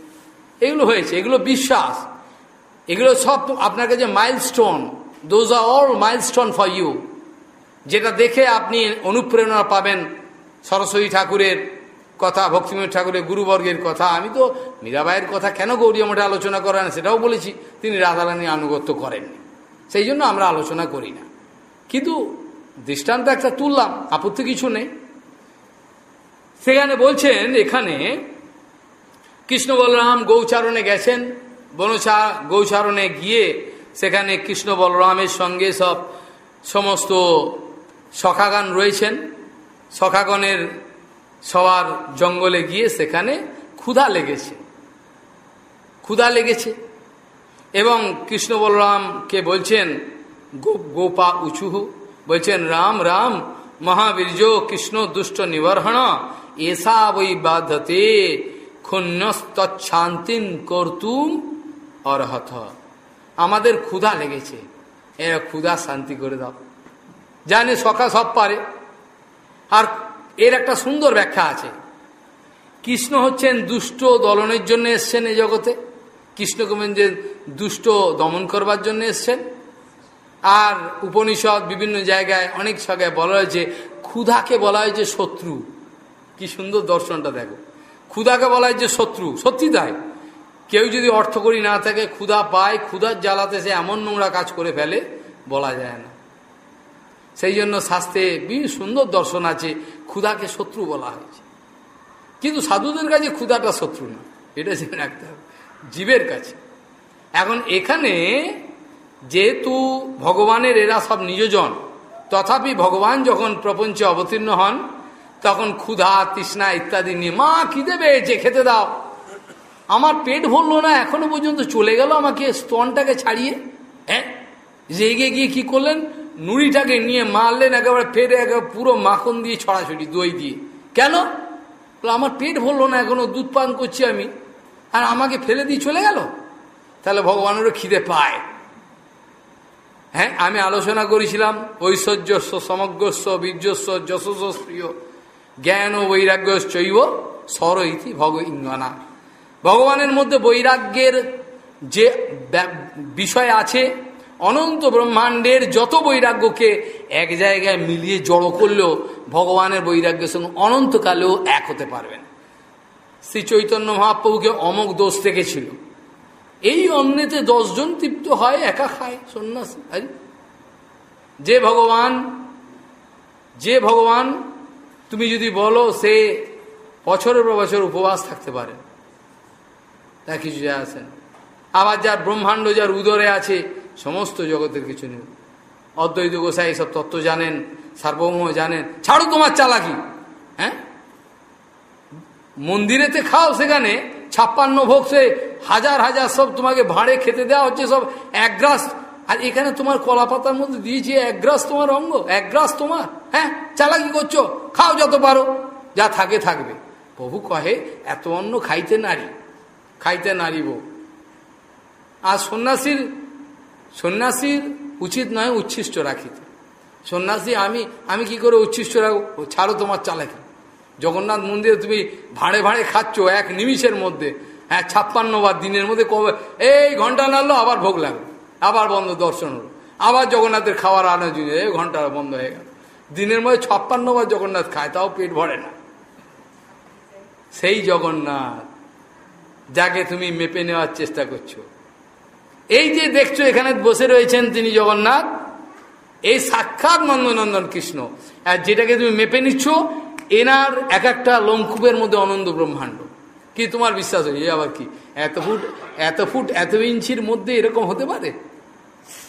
এগুলো হয়েছে, এগুলো বিশ্বাস। এগুলো সব আপনার কাছে milestone those are all milestone for you যেটা দেখে আপনি অনুপ্রেরণা পাবেন সরস্বতী ঠাকুরের কথা, ভক্তিময় ঠাকুরের গুরুবর্গের কথা। আমি তো মীরাবাইয়ের কথা কেন গৌরী মঠে আলোচনা করেন সেটাও বলেছি। তিনি রাধারানী আনুগত্য করেননি। সেই জন্য আমরা আলোচনা করি না। কিন্তু দৃষ্টান্ত একটা তুললাম, আপত্তি কিছু নেই। সেখানে বলছেন, এখানে কৃষ্ণ বলরাম গৌচারণে গেছেন বনচা গৌচারণে গিয়ে সেখানে কৃষ্ণ বলরামের সঙ্গে সব সমস্ত সখাগান রয়েছেন। সখাগণের সবার জঙ্গলে গিয়ে সেখানে ক্ষুধা লেগেছে। ক্ষুধা লেগেছে। এবং কৃষ্ণ বলরামকে বলছেন গোপা উঁচুহু। বলছেন, রাম রাম, মহাবীর্য কৃষ্ণ দুষ্ট নিবর্হণ, এসা বই বাধতে ক্ষুণ্যস্তচ্ছান্তিন করতুম অর্হত। আমাদের ক্ষুধা লেগেছে। এরা ক্ষুধা শান্তি করে দাও। জানে সখা সব পারে। আর এর একটা সুন্দর ব্যাখ্যা আছে। কৃষ্ণ হচ্ছেন দুষ্ট দলনের জন্য এসছেন এই জগতে। কৃষ্ণ যে দুষ্ট দমন করবার জন্য এসছেন। আর উপনিষদ বিভিন্ন জায়গায় অনেক জায়গায় বলা হয়েছে, ক্ষুধাকে বলা হয়েছে শত্রু। কি সুন্দর দর্শনটা দেখো। ক্ষুধাকে বলা হয়েছে শত্রু। সত্যি তাই। কেউ যদি অর্থ করি না থাকে, ক্ষুধা পায়, ক্ষুধার জ্বালাতে সে এমন নোংরা কাজ করে ফেলে, বলা যায় না। সেই জন্য শাস্ত্রে বিভিন্ন সুন্দর দর্শন আছে, ক্ষুধাকে শত্রু বলা হয়েছে। কিন্তু সাধুদের কাছে ক্ষুধাটা শত্রু না। এটা জেনে জীবের কাছে। এখন এখানে যেহেতু ভগবানের এরা সব নিজজন, তথাপি ভগবান যখন প্রপঞ্চে অবতীর্ণ হন, তখন ক্ষুধা, তৃষ্ণা ইত্যাদি নিয়ে, মা খিদে পেয়েছে খেতে দাও। আমার পেট ভরলো না, এখনও পর্যন্ত চলে গেল আমাকে স্তনটাকে ছাড়িয়ে। হ্যাঁ রেগে গিয়ে কি করলেন? নুড়িটাকে নিয়ে মারলেন একেবারে, ফেরে একেবারে পুরো মাখন দিয়ে ছড়াছড়ি, দই দিয়ে। কেন? আমার পেট ভরলো না, এখনও দুধ পান করছি আমি। আর আমাকে ফেলে দিয়ে চলে গেল? তাহলে ভগবানেরও খিদে পায়। হ্যাঁ আমি আলোচনা করেছিলাম ঐশ্বর্যস্ব, সমগ্রস্ব, বীর্যস্ব যশস্বীয় জ্ঞান ও বৈরাগ্য চৈব সর ইতি ভগ ইঙ্গনা ভগবানের মধ্যে বৈরাগ্যের যে বিষয় আছে, অনন্ত ব্রহ্মাণ্ডের যত বৈরাগ্যকে এক জায়গায় মিলিয়ে জড়ো করলেও ভগবানের বৈরাগ্যের সঙ্গে অনন্তকালেও এক হতে পারবেন শ্রী চৈতন্য মহাপ্রভুকে অমক দোষ থেকেছিল এই অন্নেতে দশজন তৃপ্ত হয়, একা খায়, সন্ন্যাসী যে ভগবান যে ভগবান, তুমি যদি বলো, সে বছরের পর বছর উপবাস থাকতে পারে। তা কিছু যায় আসেন আবার যার ব্রহ্মাণ্ড, যার উদরে আছে, সমস্ত জগতের কিছু নেই। অদ্বৈত গোসাই এইসব তত্ত্ব জানেন, সার্বভৌম জানেন। ছাড়ো তোমার চালাকি হ্যাঁ? মন্দিরেতে খাও সেখানে ছাপ্পান্ন ভোগ সে হাজার হাজার সব তোমাকে ভাঁড়ে খেতে দেওয়া হচ্ছে, সব এক গ্রাস। আর এখানে তোমার কলা পাতার মধ্যে দিয়েছি এক গ্রাস তোমার অঙ্গ, এক গ্রাস তোমার। হ্যাঁ চালাকি করছ, খাও যত পারো, যা থাকে থাকবে। প্রভু কহে, এত অন্ন খাইতে নারী, খাইতে নারিব আর সন্ন্যাসীর সন্ন্যাসীর উচিত নয় উচ্ছিষ্ট রাখিতে। সন্ন্যাসী, আমি আমি কি করে উচ্ছিষ্ট রাখব? ছাড়ো তোমার চালাকি। জগন্নাথ মন্দিরে তুমি ভাঁড়ে ভাঁড়ে খাচ্ছ এক নিমিষের মধ্যে। হ্যাঁ ছাপ্পান্ন বার দিনের মধ্যে কবে? এই ঘণ্টা নাড়লো, আবার ভোগ লাগল, আবার বন্ধ, দর্শন হলো। আবার জগন্নাথের খাওয়ার আনা জুড়ে এই ঘণ্টা বন্ধ হয়ে গেল। দিনের মধ্যে ছাপ্পান্ন বার জগন্নাথ খায়, তাও পেট ভরে না। সেই জগন্নাথ, যাকে তুমি মেপে নেওয়ার চেষ্টা করছ। এই যে দেখছ, এখানে বসে রয়েছেন তিনি জগন্নাথ, এই সাক্ষাৎ নন্দনন্দন কৃষ্ণ। আর যেটাকে তুমি মেপে নিচ্ছ এনার এক একটা লঙ্কুপের মধ্যে অনন্ত ব্রহ্মাণ্ড। কি তোমার বিশ্বাস হয়ে? আবার কি? এত ফুট এত ফুট, এত ইঞ্চির মধ্যে এরকম হতে পারে?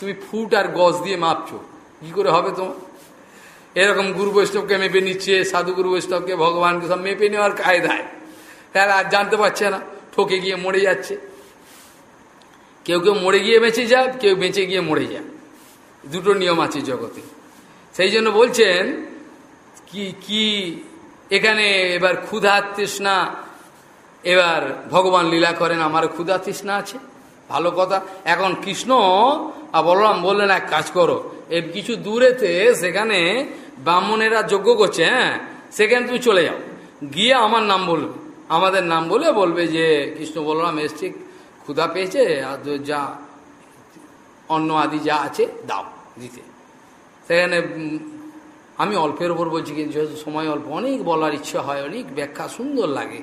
তুমি ফুট আর গজ দিয়ে মাপছো। কি করে হবে তোমার? এরকম গুরু বৈষ্ণবকে মেপে নিচ্ছে, সাধু গুরু বৈষ্ণবকে ভগবানকে সব মেপে নেওয়ার কায়দায়। তারা আর জানতে পারছে না, ঠকে গিয়ে মরে যাচ্ছে। কেউ কেউ মরে গিয়ে বেঁচে যায়, কেউ বেঁচে গিয়ে মরে যায়। দুটো নিয়ম আছে জগতে। সেই জন্য বলছেন, কি কি এখানে এবার ক্ষুধা তৃষ্ণা, এবার ভগবান লীলা করেন, আমার ক্ষুধা তৃষ্ণা আছে, ভালো কথা। এখন কৃষ্ণ আর বলরাম বললেন, এক কাজ করো এই কিছু দূরেতে সেখানে ব্রাহ্মণেরা যজ্ঞ করছে হ্যাঁ সেখানে তুমি চলে যাও। গিয়ে আমার নাম বলবে, আমাদের নাম বলে বলবে যে, কৃষ্ণ বলরাম এসছে, ক্ষুধা পেয়েছে, আর যা, অন্ন আদি যা আছে, দাও, দিতে। সেখানে আমি অল্পের ওপর বলছি কিন্তু যেহেতু সময় অল্প, অনেক বলার ইচ্ছা হয়, অনেক ব্যাখ্যা সুন্দর লাগে।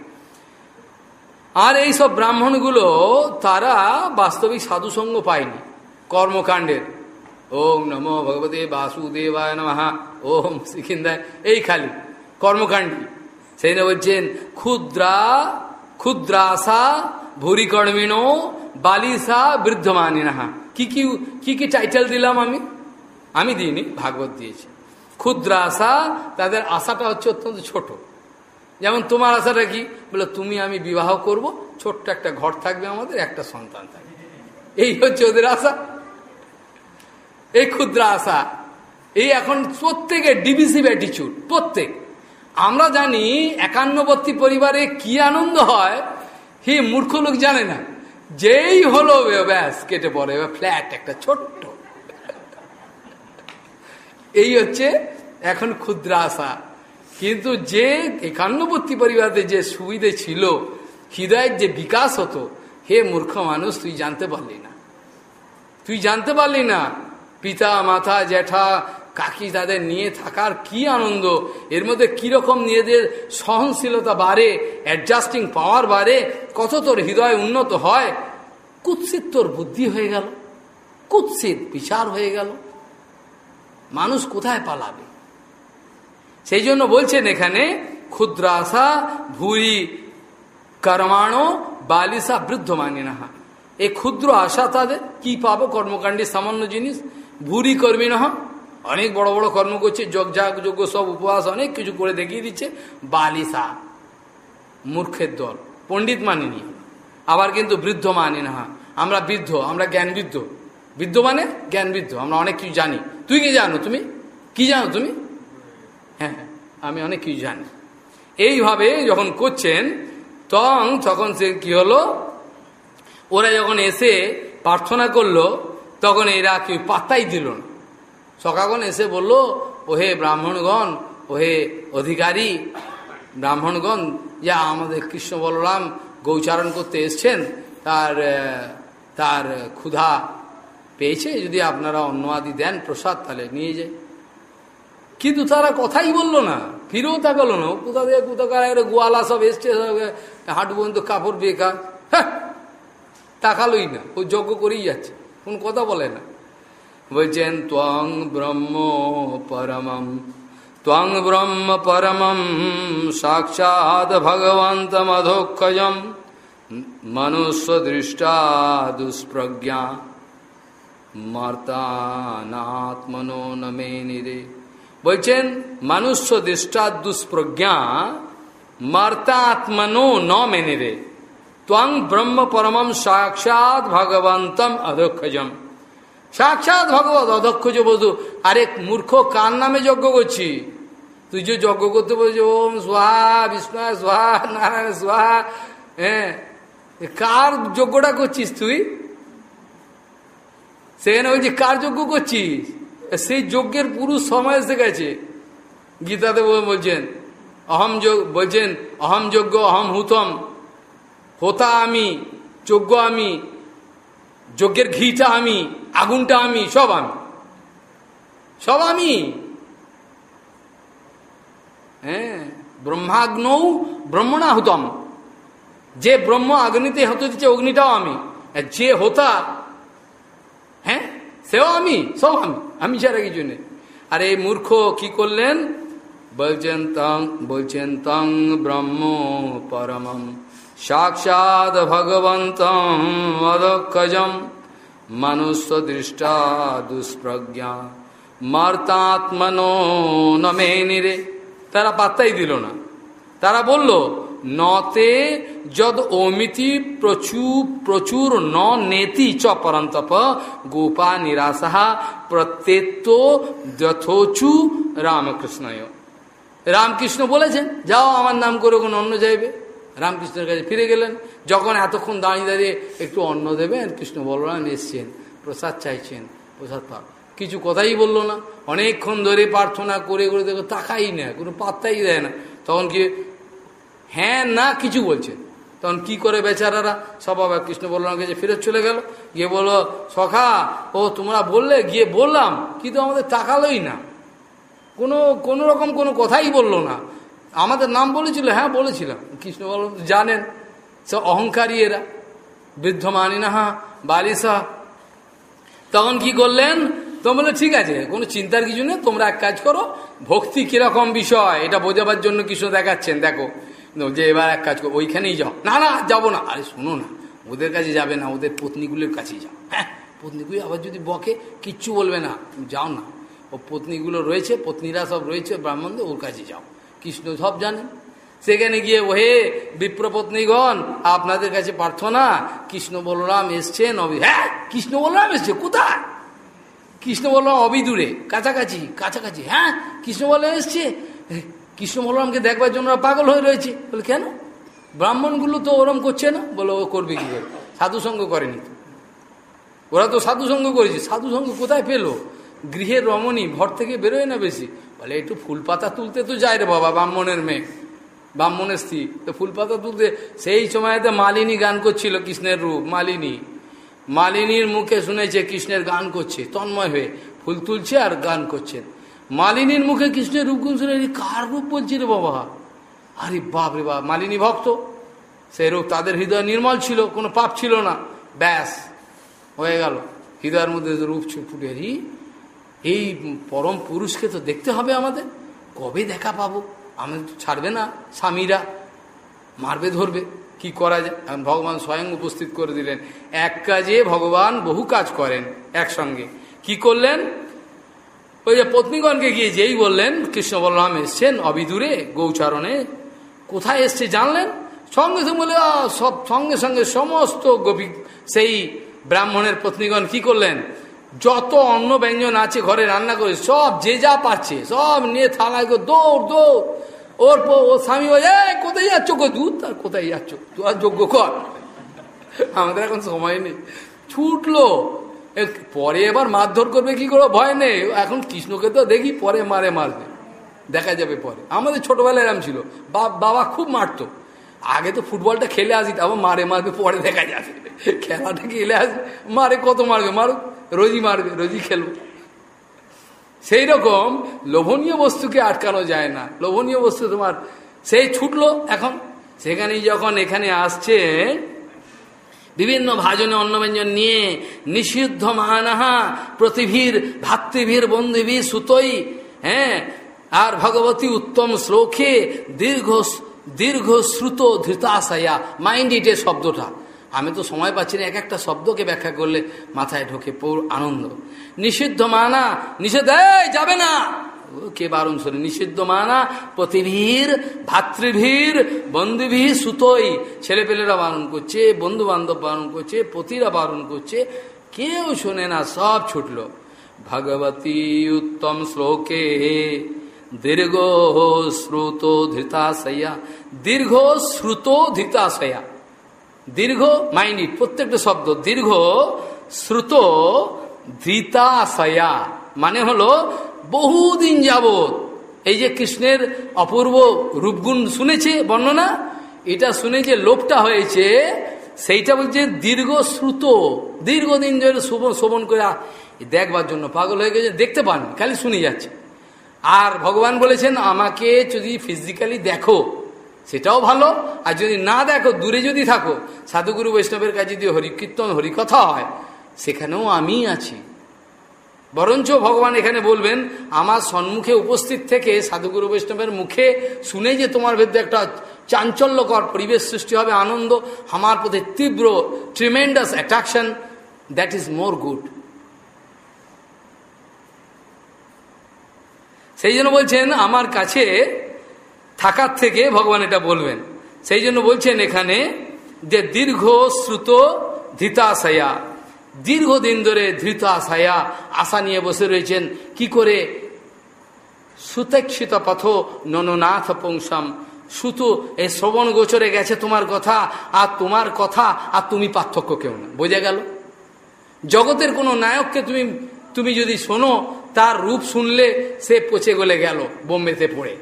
আর এই সব ব্রাহ্মণগুলো, তারা বাস্তবিক সাধুসঙ্গ পায়নি, কর্মকাণ্ডের। ওম নম ভগবতে বাসুদেবায় নমহা ওম সিকিন্দায়, এই খালি কর্মকাণ্ডী সেই না বলছেন, ক্ষুদ্রা, ক্ষুদ্রাসা ভুরিকর্মিণো বালিসা বৃদ্ধমানিনাহা কি কি কি কি টাইটেল দিলাম আমি? আমি দিইনি, ভাগবত দিয়েছি। ক্ষুদ্র আশা, তাদের আশাটা হচ্ছে অত্যন্ত ছোট। যেমন তোমার আশাটা কি? বলে, তুমি আমি বিবাহ করব, ছোট্ট একটা ঘর থাকবে আমাদের, একটা সন্তান থাকবে। এই হচ্ছে ওদের আশা। এই ক্ষুদ্র আশা, এই এখন প্রত্যেকের ডিভিসিভ অ্যাটিচিউড প্রত্যেক। আমরা জানি একান্নবর্তী পরিবারে কি আনন্দ হয়, হে মূর্খ লোক জানে না। যেই হলো, ব্যাস, কেটে পড়ে ফ্ল্যাট একটা ছোট্ট এই হচ্ছে এখন ক্ষুদ্র আশা কিন্তু যে একান্নবর্তী পরিবারে যে সুবিধে ছিল, হৃদয়ের যে বিকাশ হতো, হে মূর্খ মানুষ, তুই জানতে পারলি না। তুই জানতে পারলি না, পিতা মাথা জ্যাঠা, কাকি তাদের নিয়ে থাকার কি আনন্দ? এর মধ্যে কীরকম নিজেদের সহনশীলতা বাড়ে অ্যাডজাস্টিং পাওয়ার বাড়ে, কত তোর হৃদয় উন্নত হয়? কুৎসিত তোর বুদ্ধি হয়ে গেল। কুৎসিত বিচার হয়ে গেল। মানুষ কোথায় পালাবে? সেই জন্য বলছেন এখানে ক্ষুদ্র আশা ভুরি কর্মাণো বালিসা বৃদ্ধ মানি না এই ক্ষুদ্র আশা তাদের, কি পাবো কর্মকাণ্ডে সামান্য জিনিস? ভুরি কর্মী না অনেক বড় বড় কর্ম করছে যাগ যোগ্য সব উপবাস, অনেক কিছু করে দেখিয়ে দিচ্ছে। বালিসা, মূর্খের দল, পণ্ডিত মানিনি। আবার কিন্তু বৃদ্ধ মানি না আমরা বৃদ্ধ, আমরা জ্ঞান বৃদ্ধ মানে জ্ঞান বৃদ্ধ আমরা অনেক কিছু জানি। তুই কি জানো তুমি? কি জানো তুমি? হ্যাঁ আমি অনেক কিছু জানি। এইভাবে যখন করছেন তখন তখন সে কি হলো? ওরা যখন এসে প্রার্থনা করল, তখন এরা কি পাত্তাই দিল না। সকাগণ এসে বলল, ওহে ব্রাহ্মণগণ, ওহে অধিকারী, ব্রাহ্মণগণ, যা আমাদের কৃষ্ণ বলরাম গৌচারণ করতে এসছেন, তার তার ক্ষুধা পেয়েছে, যদি আপনারা অন্ন আদি দেন প্রসাদ, তাহলে নিয়ে যায় কিন্তু তারা কথাই বলল না। ফিরেও তাকালো না। কোথা থেকে কোথাকার গোয়ালা সব এসছে হাঁটু পর্যন্ত কাপড় বেকার। হ্যাঁ তাকালোই না। ও যজ্ঞ করেই যাচ্ছে। কোন কথা বলে না। বলছেন, ত্বং ব্রহ্ম পরমম, ত্বং ব্রহ্ম পরমম, সাক্ষাৎ ভগবন্ত ভগবন্তমধোক্ষজম মনুষ্য দৃষ্টা দুষ্প্রজ্ঞা। মর্তানাত্মনো নমে নিরে বলছেন মনুষ্য দৃষ্টা দুষ্প্রজ্ঞা মর্তাত্মনো ন মেনে রে ত্বং ব্রহ্ম পরমম সাক্ষাৎ ভগবন্তম অধক্ষজম সাক্ষাৎ ভগবত অধক্ষজ বধু আরে মূর্খ কার নামে যজ্ঞ করছি তুই যে যজ্ঞ করতে বলছি ওম সোহা বিষ্ণু সোহা নারায়ণ সোহা হ্যাঁ কার যজ্ঞটা করছিস তুই সেখানে বলছি, কার যজ্ঞ করছিস? সেই যজ্ঞের পুরুষ সময় এসে গেছে। গীতাতে বলছেন, অহম যোগ বলছেন, অহম যজ্ঞ, অহম হুতম। হোতা আমি, যজ্ঞ আমি, যজ্ঞের ঘিটা আমি, আগুনটা আমি, সব আমি। সব আমি। হ্যাঁ ব্রহ্মাগ্নৌ ব্রহ্মণা হুতম। যে ব্রহ্ম অগ্নিতে হতে দিচ্ছে, অগ্নিটাও আমি। যে হোতা হ্যাঁ? সেও আমি, সব আমি আমি ছাড়া কিছু নেই আর এই মূর্খ, কি করলেন? বলছেন তং বলছেন তং ব্রহ্ম পরমম। সাক্ষাৎ ভগবন্তম অদক্ষজম মনুষ্য দৃষ্টা দুষ্প্রজ্ঞা। মার্তাত্মনো নমে নিরে তারা পাত্তাই দিল না। তারা বলল নতে যদ ওমিতি প্রচুর প্রচুর ন নেতি চ পরন্তপ গোপা নিরাশা প্রত্যেত্ত যথোচু রামকৃষ্ণয়। রামকৃষ্ণ বলেছেন, যাও আমার নাম করে কোনো অন্য যাইবে। রামকৃষ্ণের কাছে ফিরে গেলেন। যখন এতক্ষণ দাঁড়িয়ে দাঁড়িয়ে একটু অন্ন দেবেন, কৃষ্ণ বলরাম এসছেন, প্রসাদ চাইছেন, প্রসাদ পাব কিছু কথাই বলল না। অনেকক্ষণ ধরে প্রার্থনা করে করে দেখো, তাকাই না, কোনো পাত্তাই দেয় না। তখন কি হ্যাঁ না, কিছু বলছে। তখন কি করে বেচারারা? সব আবার কৃষ্ণ বললাম কাছে ফেরত চলে গেল। গিয়ে বলল, সখা, ও তোমরা বললে? গিয়ে বললাম, কিন্তু আমাদের তাকালোই না। কোনো কোনো রকম কোনো কথাই বলল না। আমাদের নাম বলেছিল? হ্যাঁ বলেছিলাম। কৃষ্ণ বল জানেন, সে অহংকারী এরা, বৃদ্ধ মানি না হা বালিসা তখন কি করলেন? তো বলল ঠিক আছে, কোনো চিন্তার কিছু নেই, তোমরা এক কাজ করো, ভক্তি কীরকম বিষয়, এটা বোঝাবার জন্য কৃষ্ণ দেখাচ্ছেন, দেখো। যে এবার এক কাজ করো ওইখানেই যাও। না না, যাব না। আরে, শোনো না, ওদের কাছে যাবে না, ওদের পত্নীগুলোর কাছেই যাও। হ্যাঁ পত্নীগুলি আবার যদি বকে, কিচ্ছু বলবে না। যাও না। ও পত্নীগুলো রয়েছে, পত্নীরা সব রয়েছে, ব্রাহ্মণদের, ওর কাছে যাও। কৃষ্ণ সব জানেন সেখানে গিয়ে, ওহে বিপ্রপত্নীগণ আপনাদের কাছে প্রার্থনা। কৃষ্ণ বলরাম এসছেন, অবি হ্যাঁ কৃষ্ণ বলরাম এসছে, কোথায়? কৃষ্ণ বলরাম অবিদূরে, কাছাকাছি কাছাকাছি হ্যাঁ কৃষ্ণ বলরাম এসছে। কৃষ্ণ বলরামকে দেখবার জন্য ওরা পাগল হয়ে রয়েছে। বলে, কেন? ব্রাহ্মণগুলো তো ওরম করছে না? বলে, ও করবে কি করে? সাধুসঙ্গ করেনি ওরা তো সাধুসঙ্গ করেছে। সাধুসঙ্গ কোথায় পেল? গৃহের রমণী ভর থেকে বেরোয় না বেশি? বলে, একটু ফুল পাতা তুলতে তো যায় রে বাবা, ব্রাহ্মণের মেয়ে। ব্রাহ্মণের স্ত্রী। তো ফুল পাতা তুলতে সেই সময়তে মালিনী গান করছিল কৃষ্ণের রূপ, মালিনী। মালিনীর মুখে শুনেছে কৃষ্ণের গান করছে, তন্ময় হয়ে। ফুল তুলছে আর গান করছেন মালিনীর মুখে কৃষ্ণের রূপগুণ শুনে কার রূপ বলছি রে বাবা? আরে বাপ রে বাপ, মালিনী ভক্ত। সেই রূপ তাদের হৃদয় নির্মল ছিল, কোনো পাপ ছিল না। ব্যাস, হয়ে গেল। হৃদয়ের মধ্যে রূপ ফুটে এই পরম পুরুষকে তো দেখতে হবে আমাদের। কবে দেখা পাবো? আমাদের তো ছাড়বে না স্বামীরা। মারবে, ধরবে, কি করা যায়? ভগবান স্বয়ং উপস্থিত করে দিলেন। এক কাজে ভগবান বহু কাজ করেন একসঙ্গে। কি করলেন? ওই যে পত্নীগণকে গিয়ে যেই বললেন কৃষ্ণ বলরাম এসছেন অবিদূরে, গৌচারণে। কোথায় এসছে জানলেন? সঙ্গে সঙ্গে বলে সব সঙ্গে সঙ্গে সমস্ত গোপী সেই ব্রাহ্মণের পত্নীগণ কি করলেন? যত অন্ন ব্যঞ্জন আছে, ঘরে রান্না করে সব যে যা পাচ্ছে, সব নিয়ে থালায় দৌড় দৌড়। ওর ও স্বামী বলে কোথায় যাচ্ছ গো দুধ আর কোথায় যাচ্ছ? তুই আর যোগ্য কর। আমাদের এখন সময় নেই। ছুটলো। পরে এবার মারধর করবে কি করে? ভয় নেই। এখন কৃষ্ণকে তো দেখি পরে মারে মারবে। দেখা যাবে পরে। আমাদের ছোটবেলায় এরম ছিল। বাবা খুব মারতো। আগে তো ফুটবলটা খেলে আসি আবার মারে মারবে, পরে দেখা যাবে। খেলাটা খেলে আসবে? মারে কত মারবে? মারুক, রোজই মারবে, রোজই খেলবে। সেই রকম লোভনীয় বস্তুকে আটকানো যায় না। লোভনীয় বস্তু তোমার, সেই ছুটলো এখন। সেখানে যখন এখানে আসছে বিভিন্ন ভাজনে অন্ন ব্যঞ্জন নিয়ে নিষিদ্ধ মানাহা প্রতিভীর, ভাতৃভীর বন্ধুভীর সুতই হ্যাঁ আর ভগবতী উত্তম শ্লোকে দীর্ঘ দীর্ঘ শ্রুত ধৃতাশয়া। মাইন্ড ইটের শব্দটা। আমি তো সময় পাচ্ছি না এক একটা শব্দকে ব্যাখ্যা করলে মাথায় ঢোকে পৌর আনন্দ। নিষিদ্ধ মানা, নিষেধ যাবে না! কে বারণ শোনে? নিষিদ্ধ মানা প্রতিভীর ভাতৃভীর, বন্ধুভীর, সুতোই ছেলেপেলেরা বারণ করছে বন্ধু বান্ধব বারণ করছে, পতিরা বারণ করছে, কেউ শোনে না, সব ছুটল। ভগবতী উত্তম শ্লোকে, দীর্ঘ শ্রুত ধৃতাশয়া, দীর্ঘ শ্রুত ধৃতাশয়া, দীর্ঘ মাইন্ড প্রত্যেকটা শব্দ, দীর্ঘ শ্রুত ধৃতাশয়া মানে হলো বহুদিন যাবৎ। এই যে কৃষ্ণের অপূর্ব রূপগুণ শুনেছে বর্ণনা, এটা শুনে যে লোভটা হয়েছে, সেইটা বলছে দীর্ঘ শ্রুত, দীর্ঘদিন ধরে শোভন শোভন করে দেখবার জন্য পাগল হয়ে গেছে, দেখতে পান, খালি শুনে যাচ্ছে। আর ভগবান বলেছেন, আমাকে যদি ফিজিক্যালি দেখো, সেটাও ভালো। আর যদি না দেখো, দূরে যদি থাকো, সাধুগুরু বৈষ্ণবের কাছে যদি হরিকীর্তন, হরিকথা হয়, সেখানেও আমি আছি। বরঞ্চ ভগবান এখানে বলবেন, আমার সন্মুখে উপস্থিত থেকে সাধুগুরু বৈষ্ণবের মুখে শুনে যে তোমার ভেতরে একটা চাঞ্চল্যকর পরিবেশ সৃষ্টি হবে, আনন্দ, আমার প্রতি তীব্র tremendous attraction that is more good সেই জন্য বলছেন, আমার কাছে থাকার থেকে ভগবান এটা বলবেন। সেই জন্য বলছেন এখানে যে দীর্ঘ শ্রুত ধৃতাশয়া দীর্ঘদিন ধরে ধৃত আশায়া আশা নিয়ে বসে রয়েছেন। কি করে? সুতেক্ষিত পথ নননাথ পংসাম। সুতো এই শ্রবণ গোচরে গেছে তোমার কথা, আর তোমার কথা, আর তুমি পার্থক্য কেউ না। বোঝা গেল? জগতের কোনো নায়ককে তুমি তুমি যদি শোনো, তার রূপ শুনলে সে পচে গলে গেল, বোম্বেতে পড়ে।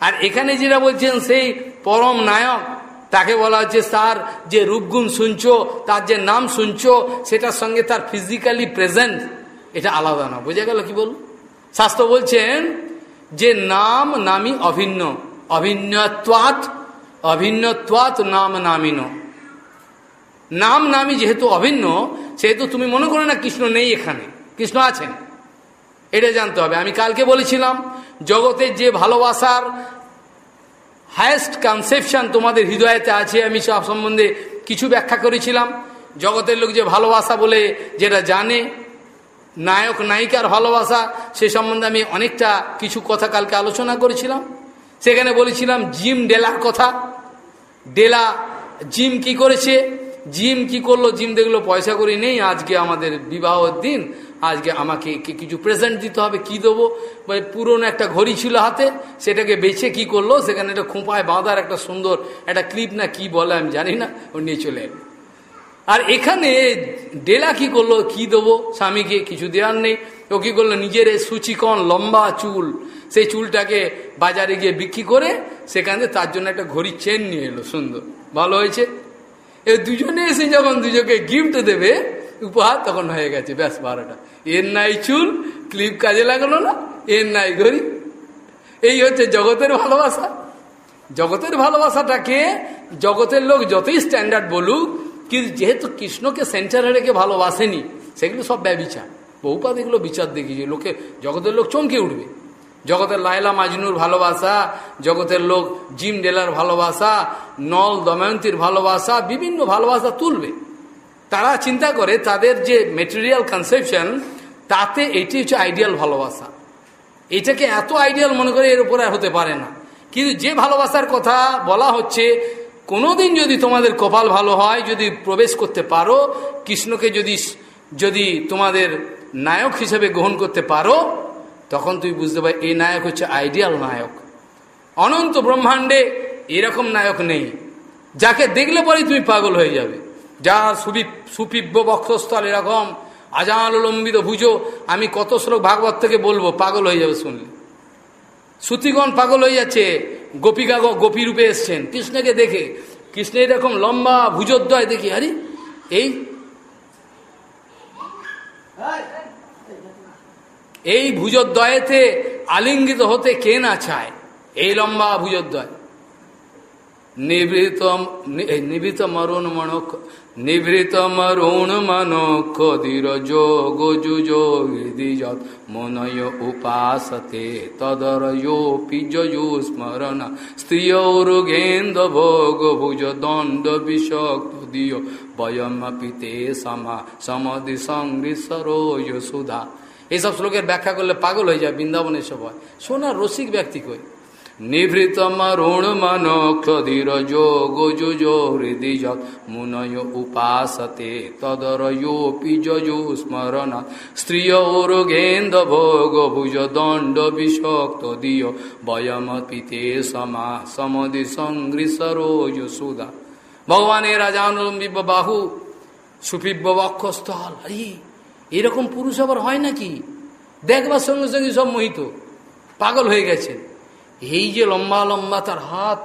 আর এখানে যেটা বলছেন, সেই পরম নায়ক তাকে বলা হচ্ছে তার যে রূপগুণ শুনছো, তার যে নাম শুনছো, সেটার সঙ্গে তার ফিজিক্যালি প্রেজেন্ট এটা আলাদা না। বোঝা গেল কি বল শাস্ত্র বলছেন, যে নাম নামি অভিন্ন অভিন্নত্বাত অভিন্নত্বাত নাম নামিন। নাম নামি যেহেতু অভিন্ন, সেহেতু তুমি মনে করো না কৃষ্ণ নেই এখানে। কৃষ্ণ আছেন। এটা জানতে হবে। আমি কালকে বলেছিলাম জগতের যে ভালোবাসার হায়েস্ট কনসেপশন তোমাদের হৃদয়তে আছে, আমি সব সম্বন্ধে কিছু ব্যাখ্যা করেছিলাম। জগতের লোক যে ভালোবাসা বলে যেটা জানে, নায়ক, নায়িকার ভালোবাসা, সে সম্বন্ধে আমি অনেকটা কিছু কথা কালকে আলোচনা করেছিলাম। সেখানে বলেছিলাম, জিম ডেলার কথা। ডেলা, জিম কি করেছে? জিম কি করল? জিম দেখল, পয়সা করি নেই, আজকে আমাদের বিবাহের দিন। আজকে আমাকে কিছু প্রেজেন্ট দিতে হবে, কি দেবো? পুরনো একটা ঘড়ি ছিল হাতে, সেটাকে বেছে কি করল? সেখানে একটা খোঁপায় বাঁধার একটা সুন্দর একটা ক্লিপ না কি বলে আমি জানি না, ও নিয়ে চলে এলো। আর এখানে ডেলা কি করল, কি দেবো? স্বামীকে কিছু দেওয়ার নেই। ও কি করল? নিজের সুচিকন লম্বা চুল, সেই চুলটাকে বাজারে গিয়ে বিক্রি করে সেখানে তার জন্য একটা ঘড়ির চেন নিয়ে এলো, সুন্দর। ভালো হয়েছে? এ দুজনে এসে যখন দুজনকে গিফট দেবে, উপহার তখন হয়ে গেছে, ব্যাস বারোটা। এর নাই চুল ক্লিপ কাজে লাগল না, এর নাই ঘড়ি। এই হচ্ছে জগতের ভালোবাসা। জগতের ভালোবাসাটাকে জগতের লোক যতই স্ট্যান্ডার্ড বলুক, কিন্তু যেহেতু কৃষ্ণকে সেন্টারে রেখে ভালোবাসেনি, সেগুলো সব ব্যবিচার। বহুপাত এগুলো বিচার দেখিয়েছে। লোকে, জগতের লোক চমকে উঠবে। জগতের লায়লা মাজনুর ভালোবাসা, জগতের লোক জিম ডেলার ভালোবাসা, নল দময়ন্তীর ভালোবাসা, বিভিন্ন ভালোবাসা তুলবে। তারা চিন্তা করে তাদের যে মেটেরিয়াল কনসেপশন তাতে এটি হচ্ছে আইডিয়াল ভালোবাসা। এটাকে এত আইডিয়াল মনে করে এর উপরে হতে পারে না। কিন্তু যে ভালোবাসার কথা বলা হচ্ছে, কোনোদিন যদি তোমাদের কপাল ভালো হয়, যদি প্রবেশ করতে পারো, কৃষ্ণকে যদি যদি তোমাদের নায়ক হিসেবে গ্রহণ করতে পারো, তখন তুই বুঝতে পারি এই নায়ক হচ্ছে আইডিয়াল নায়ক। অনন্ত ব্রহ্মাণ্ডে এরকম নায়ক নেই। যাকে দেখলে পরে তুমি পাগল হয়ে যাবে। যা সুবি সুপিব্য বক্ষস্থল, এরকম আজালম্বিত ভুজো, আমি কত শ্লোক ভাগবত থেকে বলব, পাগল হয়ে যাবে শুনলে। সুতিগণ পাগল হয়ে যাচ্ছে। গোপিকা গোপী রূপে এসছেন। কৃষ্ণকে দেখে, কৃষ্ণ এরকম লম্বা ভুজোদ্দয় দেখি, আরে, এই এই ভুজোদ্দয়েতে আলিঙ্গিত হতে কে না চায়? এই লম্বা ভুজোদ্দয়। নিবৃত নিবৃত মরুণ মনক নিভৃত মরুণ মনোক্ষ ধীর যোগ যত মনয় উপাসতে তদর যোপি যয়ু স্মরণ স্ত্রিয়ৌরুগেন্দ ভোগ ভুজ দণ্ড বিষক্ত দিয়। বয়মপি তে সমা, সমধি সংগ্রীশ্বরোয় সুধা। এইসব শ্লোকের ব্যাখ্যা করলে পাগল হয়ে যায় বৃন্দাবনের সবাই শোনা রসিক ব্যক্তি কই? নিভৃত মরুণ মনোক্ষধীর যোগ যুজো হৃদি যত মুনয় উপাসতে তদরয়োপি যজু স্মরণ। স্ত্রিয়ৌরগেন্দ ভোগ ভুজ দণ্ড বিষক্ত দিয়। বয়মপিতে সমা সমধি সংগ্রীসরোজ সুধা। ভগবানের রাজানুলম্বিব বাহু সুপিব্য বক্ষস্থল। আরে, এরকম পুরুষ আবার হয় নাকি? দেখবার সঙ্গে সঙ্গে সব মোহিত, পাগল হয়ে গেছে। এই যে লম্বা লম্বা তার হাত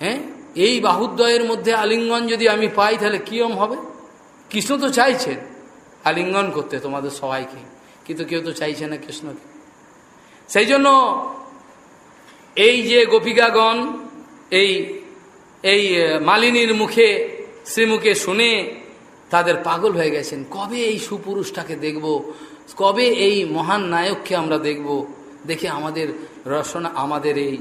হ্যাঁ? এই বাহুদ্বয়ের মধ্যে আলিঙ্গন যদি আমি পাই, তাহলে কিরম হবে? কৃষ্ণ তো চাইছেন আলিঙ্গন করতে তোমাদের সবাইকে, কিন্তু কেউ তো চাইছে না কৃষ্ণকে। সেই জন্য এই যে গোপিকাগণ, এই এই মালিনীর মুখে, শ্রীমুখে শুনে তাদের পাগল হয়ে গেছেন। কবে এই সুপুরুষটাকে দেখব? কবে এই মহান নায়ককে আমরা দেখব? দেখে আমাদের রসনা আমাদের এই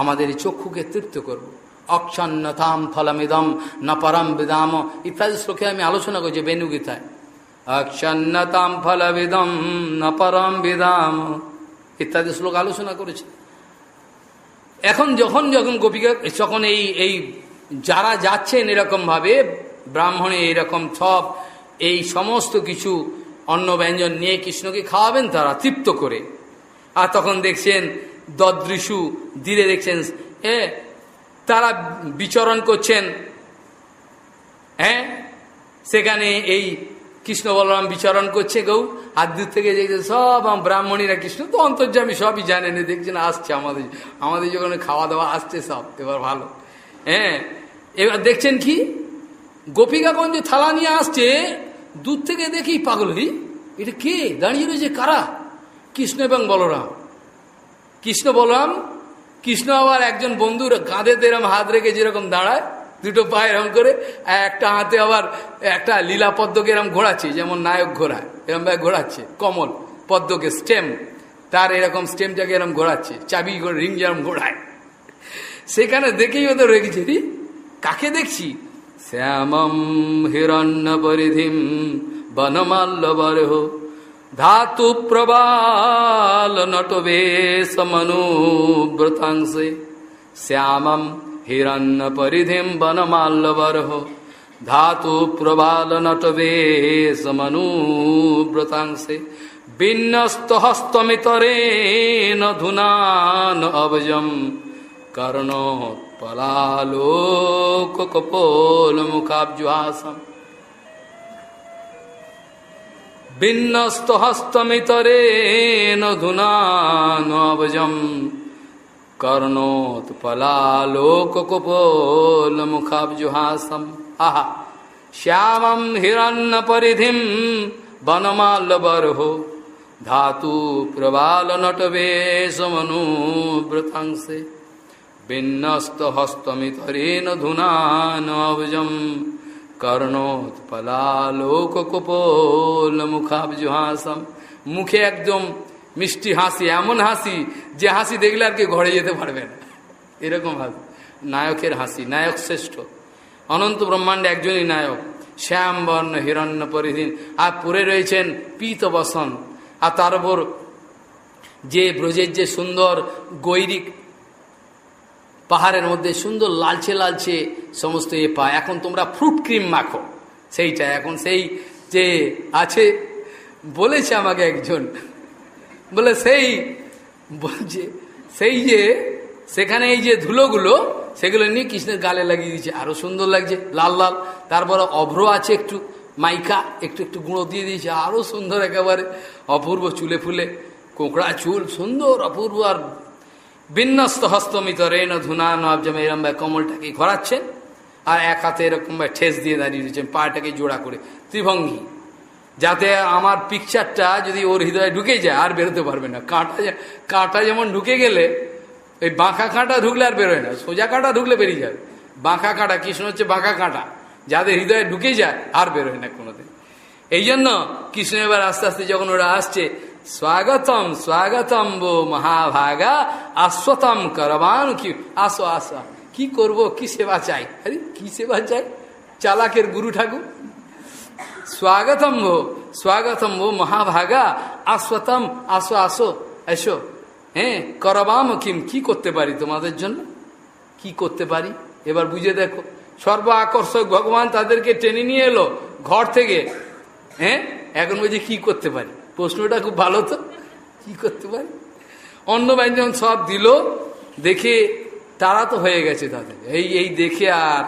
আমাদের এই চক্ষুকে তৃপ্ত করব। অক্ষন্নতাম ফলমিদম ন পরম বিদাম। ইত্যাদি শ্লোকে আমি আলোচনা করছি বেনুগীতায় অক্ষন্নতাম ফলবিদম ন পরম বিদাম। ইত্যাদি শ্লোক আলোচনা করেছে। এখন যখন যখন গোপিকা যখন এই এই যারা যাচ্ছেন এরকমভাবে ব্রাহ্মণে এইরকম সব, এই সমস্ত কিছু অন্ন ব্যঞ্জন নিয়ে কৃষ্ণকে খাওয়াবেন তারা তৃপ্ত করে। আর তখন দেখছেন দদৃশু ধীরে দেখছেন, এ, তারা বিচরণ করছেন। হ্যাঁ সেখানে এই কৃষ্ণ বলরাম বিচরণ করছে গৌ। আর দূর থেকে দেখছে সব ব্রাহ্মণীরা কৃষ্ণ, তো অন্তর্যামী সবই জানেন দেখছেন আসছে আমাদের আমাদের যখন খাওয়া দাওয়া আসছে সব, এবার ভালো। হ্যাঁ এবার দেখছেন কি? গোপিকাগঞ্জ থালা নিয়ে আসছে, দূর থেকে দেখি পাগল হই এটা কে? দাঁড়িয়ে রয়েছে কারা? কৃষ্ণ এবং বলরাম। কৃষ্ণ বলরাম কৃষ্ণ আবার একজন বন্ধুর কাঁধে এরম হাত রেখে যেরকম দাঁড়ায়, দুটো পায়ে এরম করে, একটা হাতে আবার একটা লীলা পদ্মকে এরম ঘোরাচ্ছে, যেমন নায়ক ঘোরায় এরম ভাবে ঘোরাচ্ছে, কমল পদ্মকে, স্টেম, তার এরকম স্টেমটাকে এরম ঘোরাচ্ছে, চাবি রিং যেরম ঘোরায়। সেখানে দেখেই ওদের রেখেছে রি, কাকে দেখছি? শ্যামম হিরণ্য পরিধিম বনমাল্য ধাতু প্রবাল নটবেশ মনুব্রতাংশে শ্যামম হিরণ্য পরিধিম বনমাল্যবরহ ধাতু প্রবাল নটবেশ মনুব্রতাংশে বিন্যস্ত হস্তমিতরেণ ধুনান অবজম কর্ণ পলালোক কপোল মুখাব্জুহাসম বিন্যস্ত হস্তমিতরেণ ধুনানবজম কর্ণোৎ পলালোক কপোল মুখাব্জুহাসম আহা। শ্যামম হিরণ্য পরিধিম বনমাল্যবরহো ধাতু প্রবাল নটবেশমনুব্রতাংশে বিন্যস্ত হস্তমিতরেণ ধুনানবজম কর্ণোৎপলালোক কুপোল মুখাবজুহাসম মুখে একদম মিষ্টি হাসি এমন হাসি যে হাসি দেখলে আর কি ঘরে যেতে পারবে না এরকম হাসি নায়কের হাসি নায়ক শ্রেষ্ঠ অনন্ত ব্রহ্মাণ্ডে একজনই নায়ক শ্যাম বর্ণ হিরণ্য পরিধীন আর পরে রয়েছেন পীত বসন আর তার উপর যে ব্রজের যে সুন্দর গৈরিক পাহাড়ের মধ্যে সুন্দর লালচে লালচে সমস্ত এ পা, এখন তোমরা ফ্রুট ক্রিম মাখো। সেইটা, এখন সেই যে আছে, বলেছে আমাকে একজন। বলে সেই, বলছে, সেই যে, সেখানে এই যে ধুলোগুলো, সেগুলো নিয়ে কৃষ্ণের গালে লাগিয়ে দিয়েছে। আরও সুন্দর লাগছে, লাল লাল। তারপরে অভ্র আছে একটু, মাইকা, একটু একটু গুঁড়ো দিয়ে দিয়েছে। আরও সুন্দর একেবারে অপূর্ব চুলে ফুলে, কোঁকড়া চুল, সুন্দর অপূর্ব আর বিন্যস্ত হস্তমিত রেন ধুনা নবজমে এরম ভাই কমলটাকে ঘোরাচ্ছেন আর এক হাতে এরকম ভাই ঠেস দিয়ে দাঁড়িয়ে দিয়েছেন পাটাকে জোড়া করে। ত্রিভঙ্গি। যাতে আমার পিকচারটা যদি ওর হৃদয়ে ঢুকে যায়, আর বেরোতে পারবে না। কাঁটা কাঁটা যেমন ঢুকে গেলে ওই বাঁকা কাঁটা ঢুকলে আর বেরোয় না। সোজা কাঁটা ঢুকলে বেরিয়ে যাবে। বাঁকা কাঁটা কৃষ্ণ হচ্ছে? বাঁকা কাঁটা। যাদের হৃদয়ে ঢুকে যায়, আর বেরোয় না কোনোদিন। এই জন্য কৃষ্ণ এবার আস্তে আস্তে যখন ওরা আসছে স্বাগতম স্বাগতম বো মহাভাগা আশ্বতম করবান কি আসো আসো কি করব কি সেবা চাই আরে কি সেবা চাই চালাকের গুরু ঠাকুর স্বাগতম ভো স্বাগতম ভো মহাভাগা আশ্বতম আসো আসো এসো হ্যাঁ করবাম কিম কি করতে পারি তোমাদের জন্য কি করতে পারি এবার বুঝে দেখো সর্ব আকর্ষক ভগবান তাদেরকে টেনে নিয়ে এলো ঘর থেকে হ্যাঁ এখন বলছে কি করতে পারি প্রশ্নটা খুব ভালো তো। কি করতে পারি? অন্য ব্যঞ্জন সব দিল, দেখে তারা তো হয়ে গেছে তাদের। এই এই দেখে আর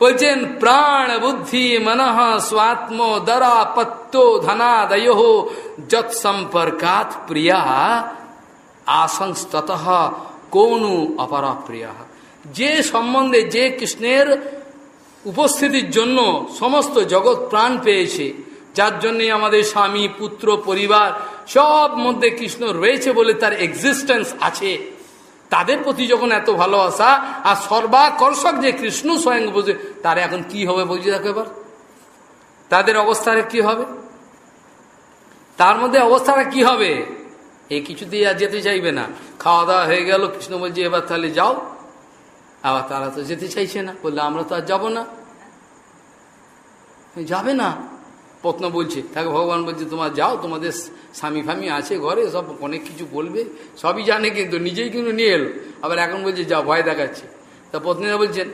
বলছেন, প্রাণ বুদ্ধি মনঃ স্বাত্ম দরা পত্তো ধনাদয় যত সম্পর্কাত প্রিয়া আসংস্তত কোনু অপরা প্রিয়া। যে সম্বন্ধে যে কৃষ্ণের উপস্থিতির জন্য সমস্ত জগৎ প্রাণ পেয়েছে যার জন্যে আমাদের স্বামী, পুত্র, পরিবার সব মধ্যে কৃষ্ণ রয়েছে বলে তার এক্সিস্টেন্স আছে। তাদের প্রতি যখন এত ভালোবাসা আর সর্বাকর্ষক যে কৃষ্ণ স্বয়ং বোঝে, তার এখন কি হবে বুঝে দেখো এবার? তাদের অবস্থাটা কি হবে? তার মধ্যে অবস্থাটা কি হবে? এই কিছুতেই আর যেতে চাইবে না। খাওয়া দাওয়া হয়ে গেল, কৃষ্ণ বলছে, এবার তাহলে যাও। আবার তারা তো যেতে চাইছে না। বললে, আমরা তো আর যাব না। যাবে না? পত্ন বলছে, তাকে ভগবান বলছে, তোমার যাও, তোমাদের স্বামী ফামি আছে ঘরে, সব অনেক কিছু বলবে, সবই জানে কিন্তু, নিজেই কিন্তু নিয়ে এলো। আবার এখন বলছে, যাও, ভয় দেখাচ্ছে। তা পত্নীরা বলছেন,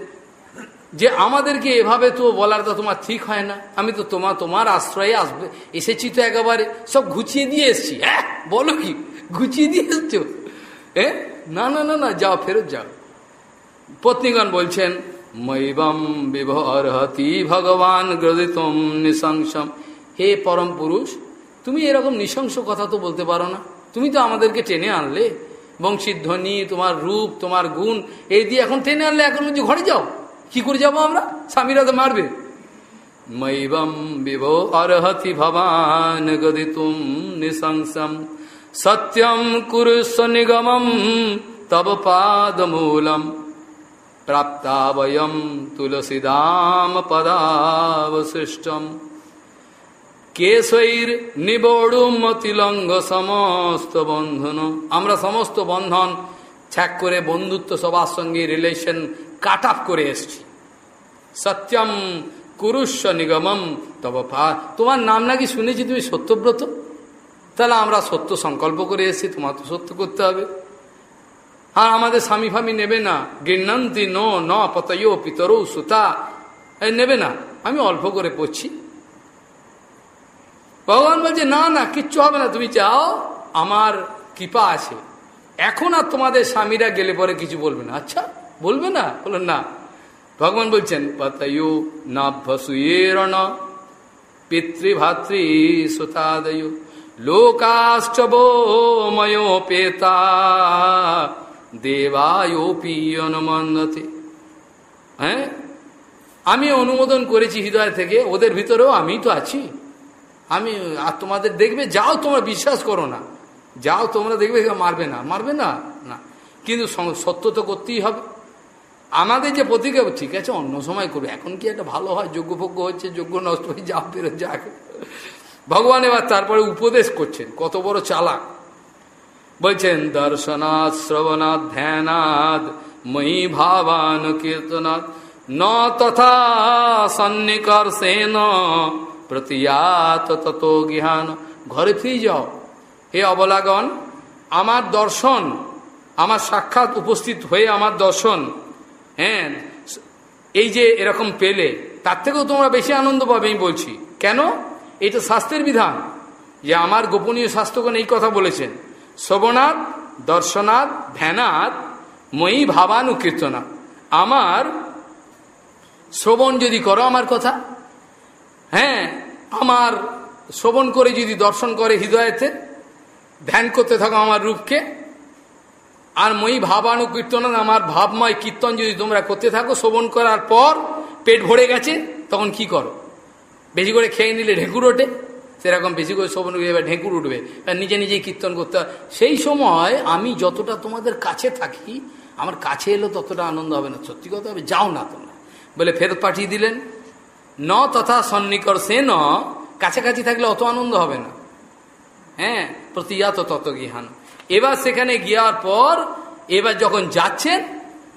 যে আমাদেরকে এভাবে তো বলার তো তোমার ঠিক হয় না। আমি তো তোমার তোমার আশ্রয়ে আসবে, এসেছি তো একেবারে, সব ঘুচিয়ে দিয়ে এসছি। হ্যাঁ বলো কি ঘুচিয়ে দিয়ে এসছো? হ্যাঁ না না না না, যাও, ফেরত যাও। পত্নীগণ বলছেন মৈবম বিভরহতি ভগবান গ্রদিতম নিশংসম। হে পরম পুরুষ, তুমি এরকম নৃশংস কথা তো বলতে পারো না। তুমি তো আমাদেরকে টেনে আনলে। বংশীধ্বনি, তোমার রূপ, তোমার গুণ, এই দিয়ে এখন টেনে আনলে, এখন বলছি ঘরে যাও। কি করে যাব আমরা? স্বামীরা তো মারবে। মৈবম বিভো অর্হতি ভবান গদিতুম নিশংসম। সত্যম কুরুষ নিগমম, তব পাদমূলম প্রাপ্তা বয়ম তুলসীদাম পদাবশিষ্টম কেশৈর নিবড়ুম তিলঙ্গ সমস্ত বন্ধন আমরা সমস্ত বন্ধন ছ্যাক করে বন্ধুত্ব সবার সঙ্গে রিলেশন কাট আপ করে এসছি। সত্যম কুরুষ্য নিগমম তব তোমার নাম নাকি শুনেছি তুমি সত্যব্রত? তাহলে আমরা সত্য সংকল্প করে এসেছি, তোমার তো সত্য করতে হবে। আর আমাদের স্বামী ফামি নেবে না। গির্ণন্তি ন ন, পতয়, পিতর, সুতা। নেবে না। আমি অল্প করে পড়ছি। ভগবান বলছে, না না, কিচ্ছু হবে না, তুমি চাও, আমার কৃপা আছে। এখন আর তোমাদের স্বামীরা গেলে পরে কিছু বলবে না। আচ্ছা বলবে না? বললেন, না। ভগবান বলছেন, পতয়ু নাভ্যসুয়েরণ পিতৃভাতৃ সুতাদয়। লোকাশ্চবো ময়োপেতা দেবায়োপি অনুমন্দতে হ্যাঁ? আমি অনুমোদন করেছি হৃদয় থেকে, ওদের ভিতরেও আমি তো আছি। আমি, আর তোমাদের দেখবে, যাও তোমরা, বিশ্বাস করো না। যাও তোমরা দেখবে মারবে না। মারবে না? না। কিন্তু সত্য তো করতেই হবে। আমাদের যে প্রতিজ্ঞা, ঠিক আছে, অন্য সময় করবে। এখন কি একটা ভালো হয় যোগ্যভোগ্য হচ্ছে, যোগ্য নষ্ট হয়ে যা বেরো যাক। ভগবান এবার তারপরে উপদেশ করছেন, কত বড় চালাক। বলছেন দর্শনাথ শ্রবণাথ ধ্যানাদ ময়ী ভাবান কীর্তনাথ ন তথা সন্নিকর্ষেন প্রতিয়াত তত জ্ঞান ঘরে ফিরে যাও হে অবলাগন আমার দর্শন, আমার সাক্ষাৎ উপস্থিত হয়ে আমার দর্শন হ্যাঁ এই যে এরকম পেলে, তার থেকেও তোমরা বেশি আনন্দ পাবে, আমি বলছি। কেন? এটা শাস্ত্রের বিধান যে আমার গোপনীয় শাস্ত্রগণ এই কথা বলেছেন। শ্রবণাথ দর্শনাথ ধ্যানাথ মই ভাবানু কীর্তনা আমার শ্রবণ যদি করো আমার কথা হ্যাঁ আমার শ্রবণ করে যদি দর্শন করে হৃদয়েতে, ধ্যান করতে থাকো আমার রূপকে, আর মই ভাবানু কীর্তন আমার ভাবময় কীর্তন যদি তোমরা করতে থাকো শ্রবণ করার পর পেট ভরে গেছে, তখন কি করো? বেশি করে খেয়ে নিলে ঢেকুর ওঠে। সেরকম বেশি করে শোভন এবার ঢেঁকুর উঠবে। নিজে নিজেই কীর্তন করতে সেই সময় আমি যতটা তোমাদের কাছে থাকি, আমার কাছে এলো ততটা আনন্দ হবে না। সত্যি কথা হবে যাও না তোমরা। বলে ফেরত পাঠিয়ে দিলেন। ন তথা সন্নিকর সে ন, কাছাকাছি থাকলে অত আনন্দ হবে না। হ্যাঁ প্রতিয়াত তত গিহান। এবার সেখানে গিয়ার পর, এবার যখন যাচ্ছেন,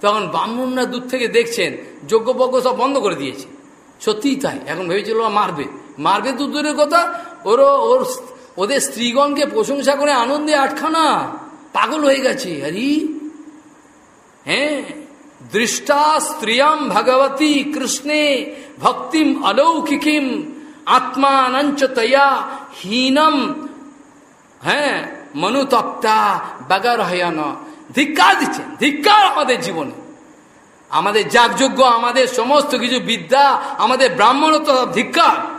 তখন ব্রাহ্মণরা দূর থেকে দেখছেন যোগ্যপজ্ঞ সব বন্ধ করে দিয়েছে। সত্যিই তাই। এখন ভেবেছিল মারবে। মারবে দূর দূরের কথা ওরও ওর ওদের স্ত্রীগণকে প্রশংসা করে আনন্দে আটখানা। পাগল হয়ে গেছে আরে হ্যাঁ? দৃষ্টা স্ত্রিয়াম ভগবতী কৃষ্ণে ভক্তিম অলৌকিকিম আত্মানঞ্চ তয়া হীনম। হ্যাঁ? মনুতপ্তা বাগার হয়ান ধিক্কার দিচ্ছেন, ধিক্কার আমাদের জীবনে। আমাদের যাগযোগ্য আমাদের সমস্ত কিছু বিদ্যা, আমাদের ব্রাহ্মণত্ব ধিক্কার।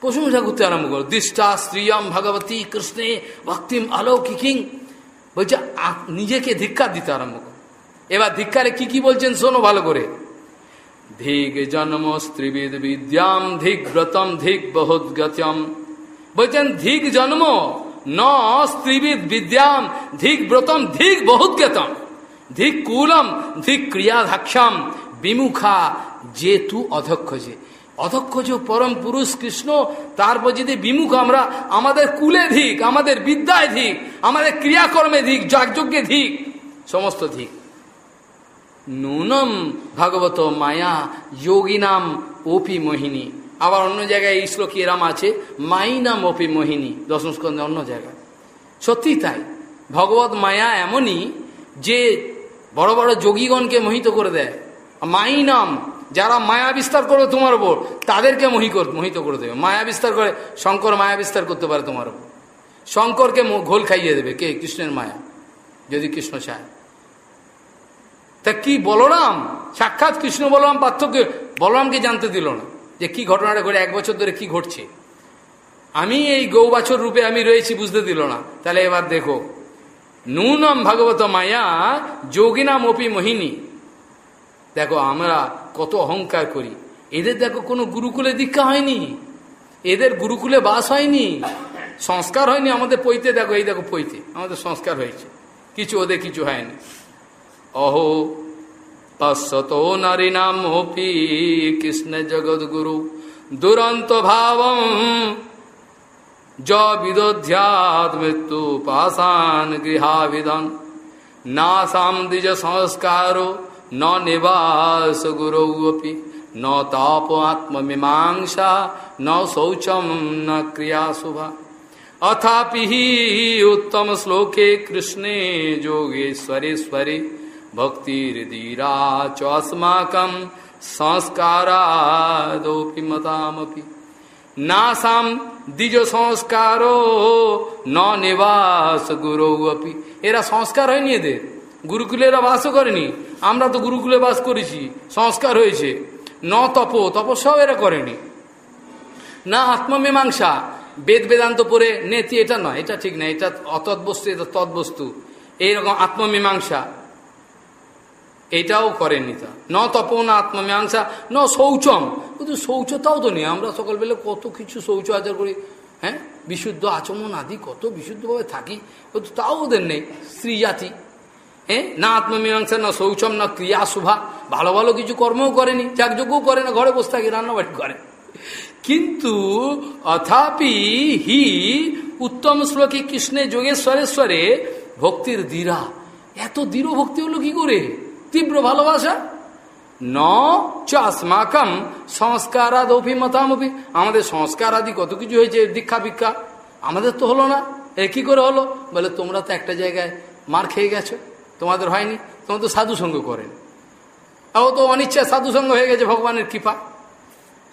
প্রশংসা করতে আরম্ভ করো। দৃষ্টা স্ত্রীয়ম ভগবতী কৃষ্ণে ভক্তিম অলৌকিকিং। বলছে নিজেকে ধিক্কার দিতে আরম্ভ করো। এবার ধিক্কারে কি কি বলছেন শোনো ভালো করে। ধিক জন্ম স্ত্রীবিদ বিদ্যাম, ধিক ব্রতম, ধিক বহুদ্গতম বলছেন, ধিক জন্ম ন স্ত্রীবিদ বিদ্যাম, ধিক ব্রতম, ধিক বহুদ্গতম ধিক কুলম, ধিক ক্রিয়াধাক্ষম। বিমুখা যে তু অধক্ষ যে। অধক্ষ যে পরম পুরুষ কৃষ্ণ তারপর যদি বিমুখ আমরা। আমাদের কুলে ধিক, আমাদের বিদ্যায় ধিক, আমাদের ক্রিয়াকর্মে ধিক, যাগযজ্ঞে ধিক, সমস্ত ধিক। নুনম ভাগবত মায়া, যোগিনাম ওপি মোহিনী। আবার অন্য জায়গায় এই শ্লোকী এরাম আছে মাই নাম ওপি মোহিনী, দশম স্কন্ধে অন্য জায়গায়। সত্যি তাই। ভগবত মায়া এমনই যে বড় বড় যোগীগণকে মোহিত করে দেয়। মাই নাম যারা মায়া বিস্তার করবে তোমার ওপর তাদেরকে মোহি মোহিত করে দেবে। মায়া বিস্তার করে, শঙ্কর মায়া বিস্তার করতে পারে তোমার ওপর শঙ্করকে ঘোল খাইয়ে দেবে কে? কৃষ্ণের মায়া, যদি কৃষ্ণ চায়। তা কি বলরাম? সাক্ষাৎ কৃষ্ণ বলরাম পার্থক্য বলরামকে জানতে দিল না যে কি ঘটনাটা ঘটে, এক বছর ধরে কি ঘটছে। আমি এই গৌবাছর রূপে আমি রয়েছি বুঝতে দিল না। তাহলে এবার দেখো। নুনম ভাগবত মায়া যোগিনাম অপি মোহিনী। দেখো, আমরা কত অহংকার করি। এদের দেখো কোনো গুরুকুলে দীক্ষা হয়নি। এদের গুরুকুলে বাস হয়নি। সংস্কার হয়নি আমাদের পৈতে। দেখো, এই দেখো পৈতে। আমাদের সংস্কার হয়েছে। কিছু ওদের কিছু হয়নি। অহো পশ্যত নারীনাম অপি কৃষ্ণ জগদ্গুরু। দুরন্ত ভাবম, য বিদোধ্যাত মৃত্যু পাশান গৃহাবিদন নাসাম দ্বিজ সংস্কারো ন নিবাস গুরৌপি ন তাপ আত্মমীমাংসা ন শৌচম ন ক্রিয়া শুভা अथापि ही उत्तम श्लोके कृष्णे जोगेश्वरेश्वरे भक्तिर्धीरा च अस्माकं संस्कारादोपि मतामपि नासाम দ্বিজ সংস্কারও ন নিবাস গুরু অপি এরা সংস্কার হয়নি এদের গুরুকুলে এরা বাসও করেনি। আমরা তো গুরুকুলে বাস করেছি, সংস্কার হয়েছে। ন তপ, তপস্যাও এরা করেনি। না আত্মমীমাংসা বেদ বেদান্ত পড়ে নেতি এটা নয়, এটা ঠিক না এটা অতৎবস্তু এটা তৎবস্তু এইরকম আত্মমীমাংসা এটাও করেনি তা। ন তপ, না আত্মমীমাংসা ন শৌচম। কিন্তু শৌচতাও তো নেই, আমরা সকালবেলা কত কিছু শৌচ আচার করি হ্যাঁ? বিশুদ্ধ আচমন আদি কত বিশুদ্ধভাবে থাকি, কিন্তু তাও ওদের নেই স্ত্রী জাতি হ্যাঁ না আত্মমীমাংসা, না শৌচম, না ক্রিয়া শুভা। ভালো ভালো কিছু কর্মও করেনি, যাগযজ্ঞও করে না, ঘরে বসে থাকি রান্নাবাড়ি করে। কিন্তু অথাপি হি উত্তম শ্লোকে কৃষ্ণে যোগেশ্বরেশ্বরে ভক্তির দীরা। এত দৃঢ় ভক্তি হলো কি করে? তীব্র ভালোবাসা? ন চ আসমাকম সংস্কারাদ অভিমতামপি আমাদের সংস্কার আদি কত কিছু হয়েছে, দীক্ষা ভিক্ষা। আমাদের তো হলো না। এ কি করে হলো? বলে, তোমরা তো একটা জায়গায় মার খেয়ে গেছো। তোমাদের হয়নি তোমরা তো সাধুসঙ্গ করেন। ও তো অনিচ্ছা সাধুসঙ্গ হয়ে গেছে ভগবানের কৃপা।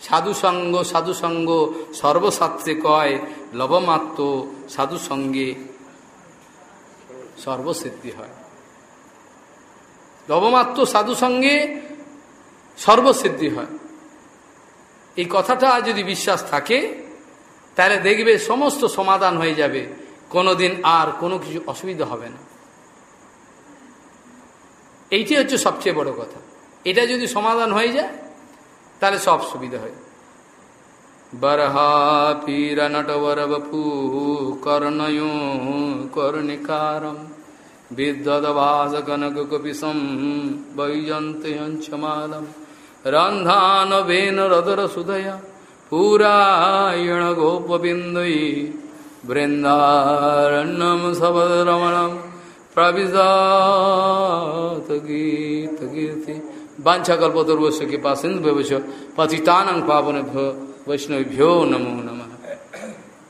সাধুসঙ্গ সাধুসঙ্গ সর্বশাস্ত্রে কয়, লবমাত্র সাধুসঙ্গে সর্বসিদ্ধি হয়। লবমাত্র সাধুসঙ্গে সর্বসিদ্ধি হয়। এই কথাটা যদি বিশ্বাস থাকে, তাহলে দেখবে সমস্ত সমাধান হয়ে যাবে। কোনোদিন আর কোনো কিছু অসুবিধা হবে না। এইটি হচ্ছে সবচেয়ে বড় কথা। এটা যদি সমাধান হয়ে যায়, তাহলে সব সুবিধা হয়। বরহা পীর নটবর বপু কর্ণয় কর্ণিকারম বিদ্যদবাস কনক কপিসম বৈজন্তমালম রন্ধান বেন রদর সুদয়া পুরায়ণ গোপবিন্দয়ী বৃন্দারণ্যম সবরমণম কীর্তি বাঞ্ছা কল্পতর্বস্য কৃপা সিন্ধু ব্যবচ পতিতানং পাবন বৈষ্ণভ্यो নমো নমঃ।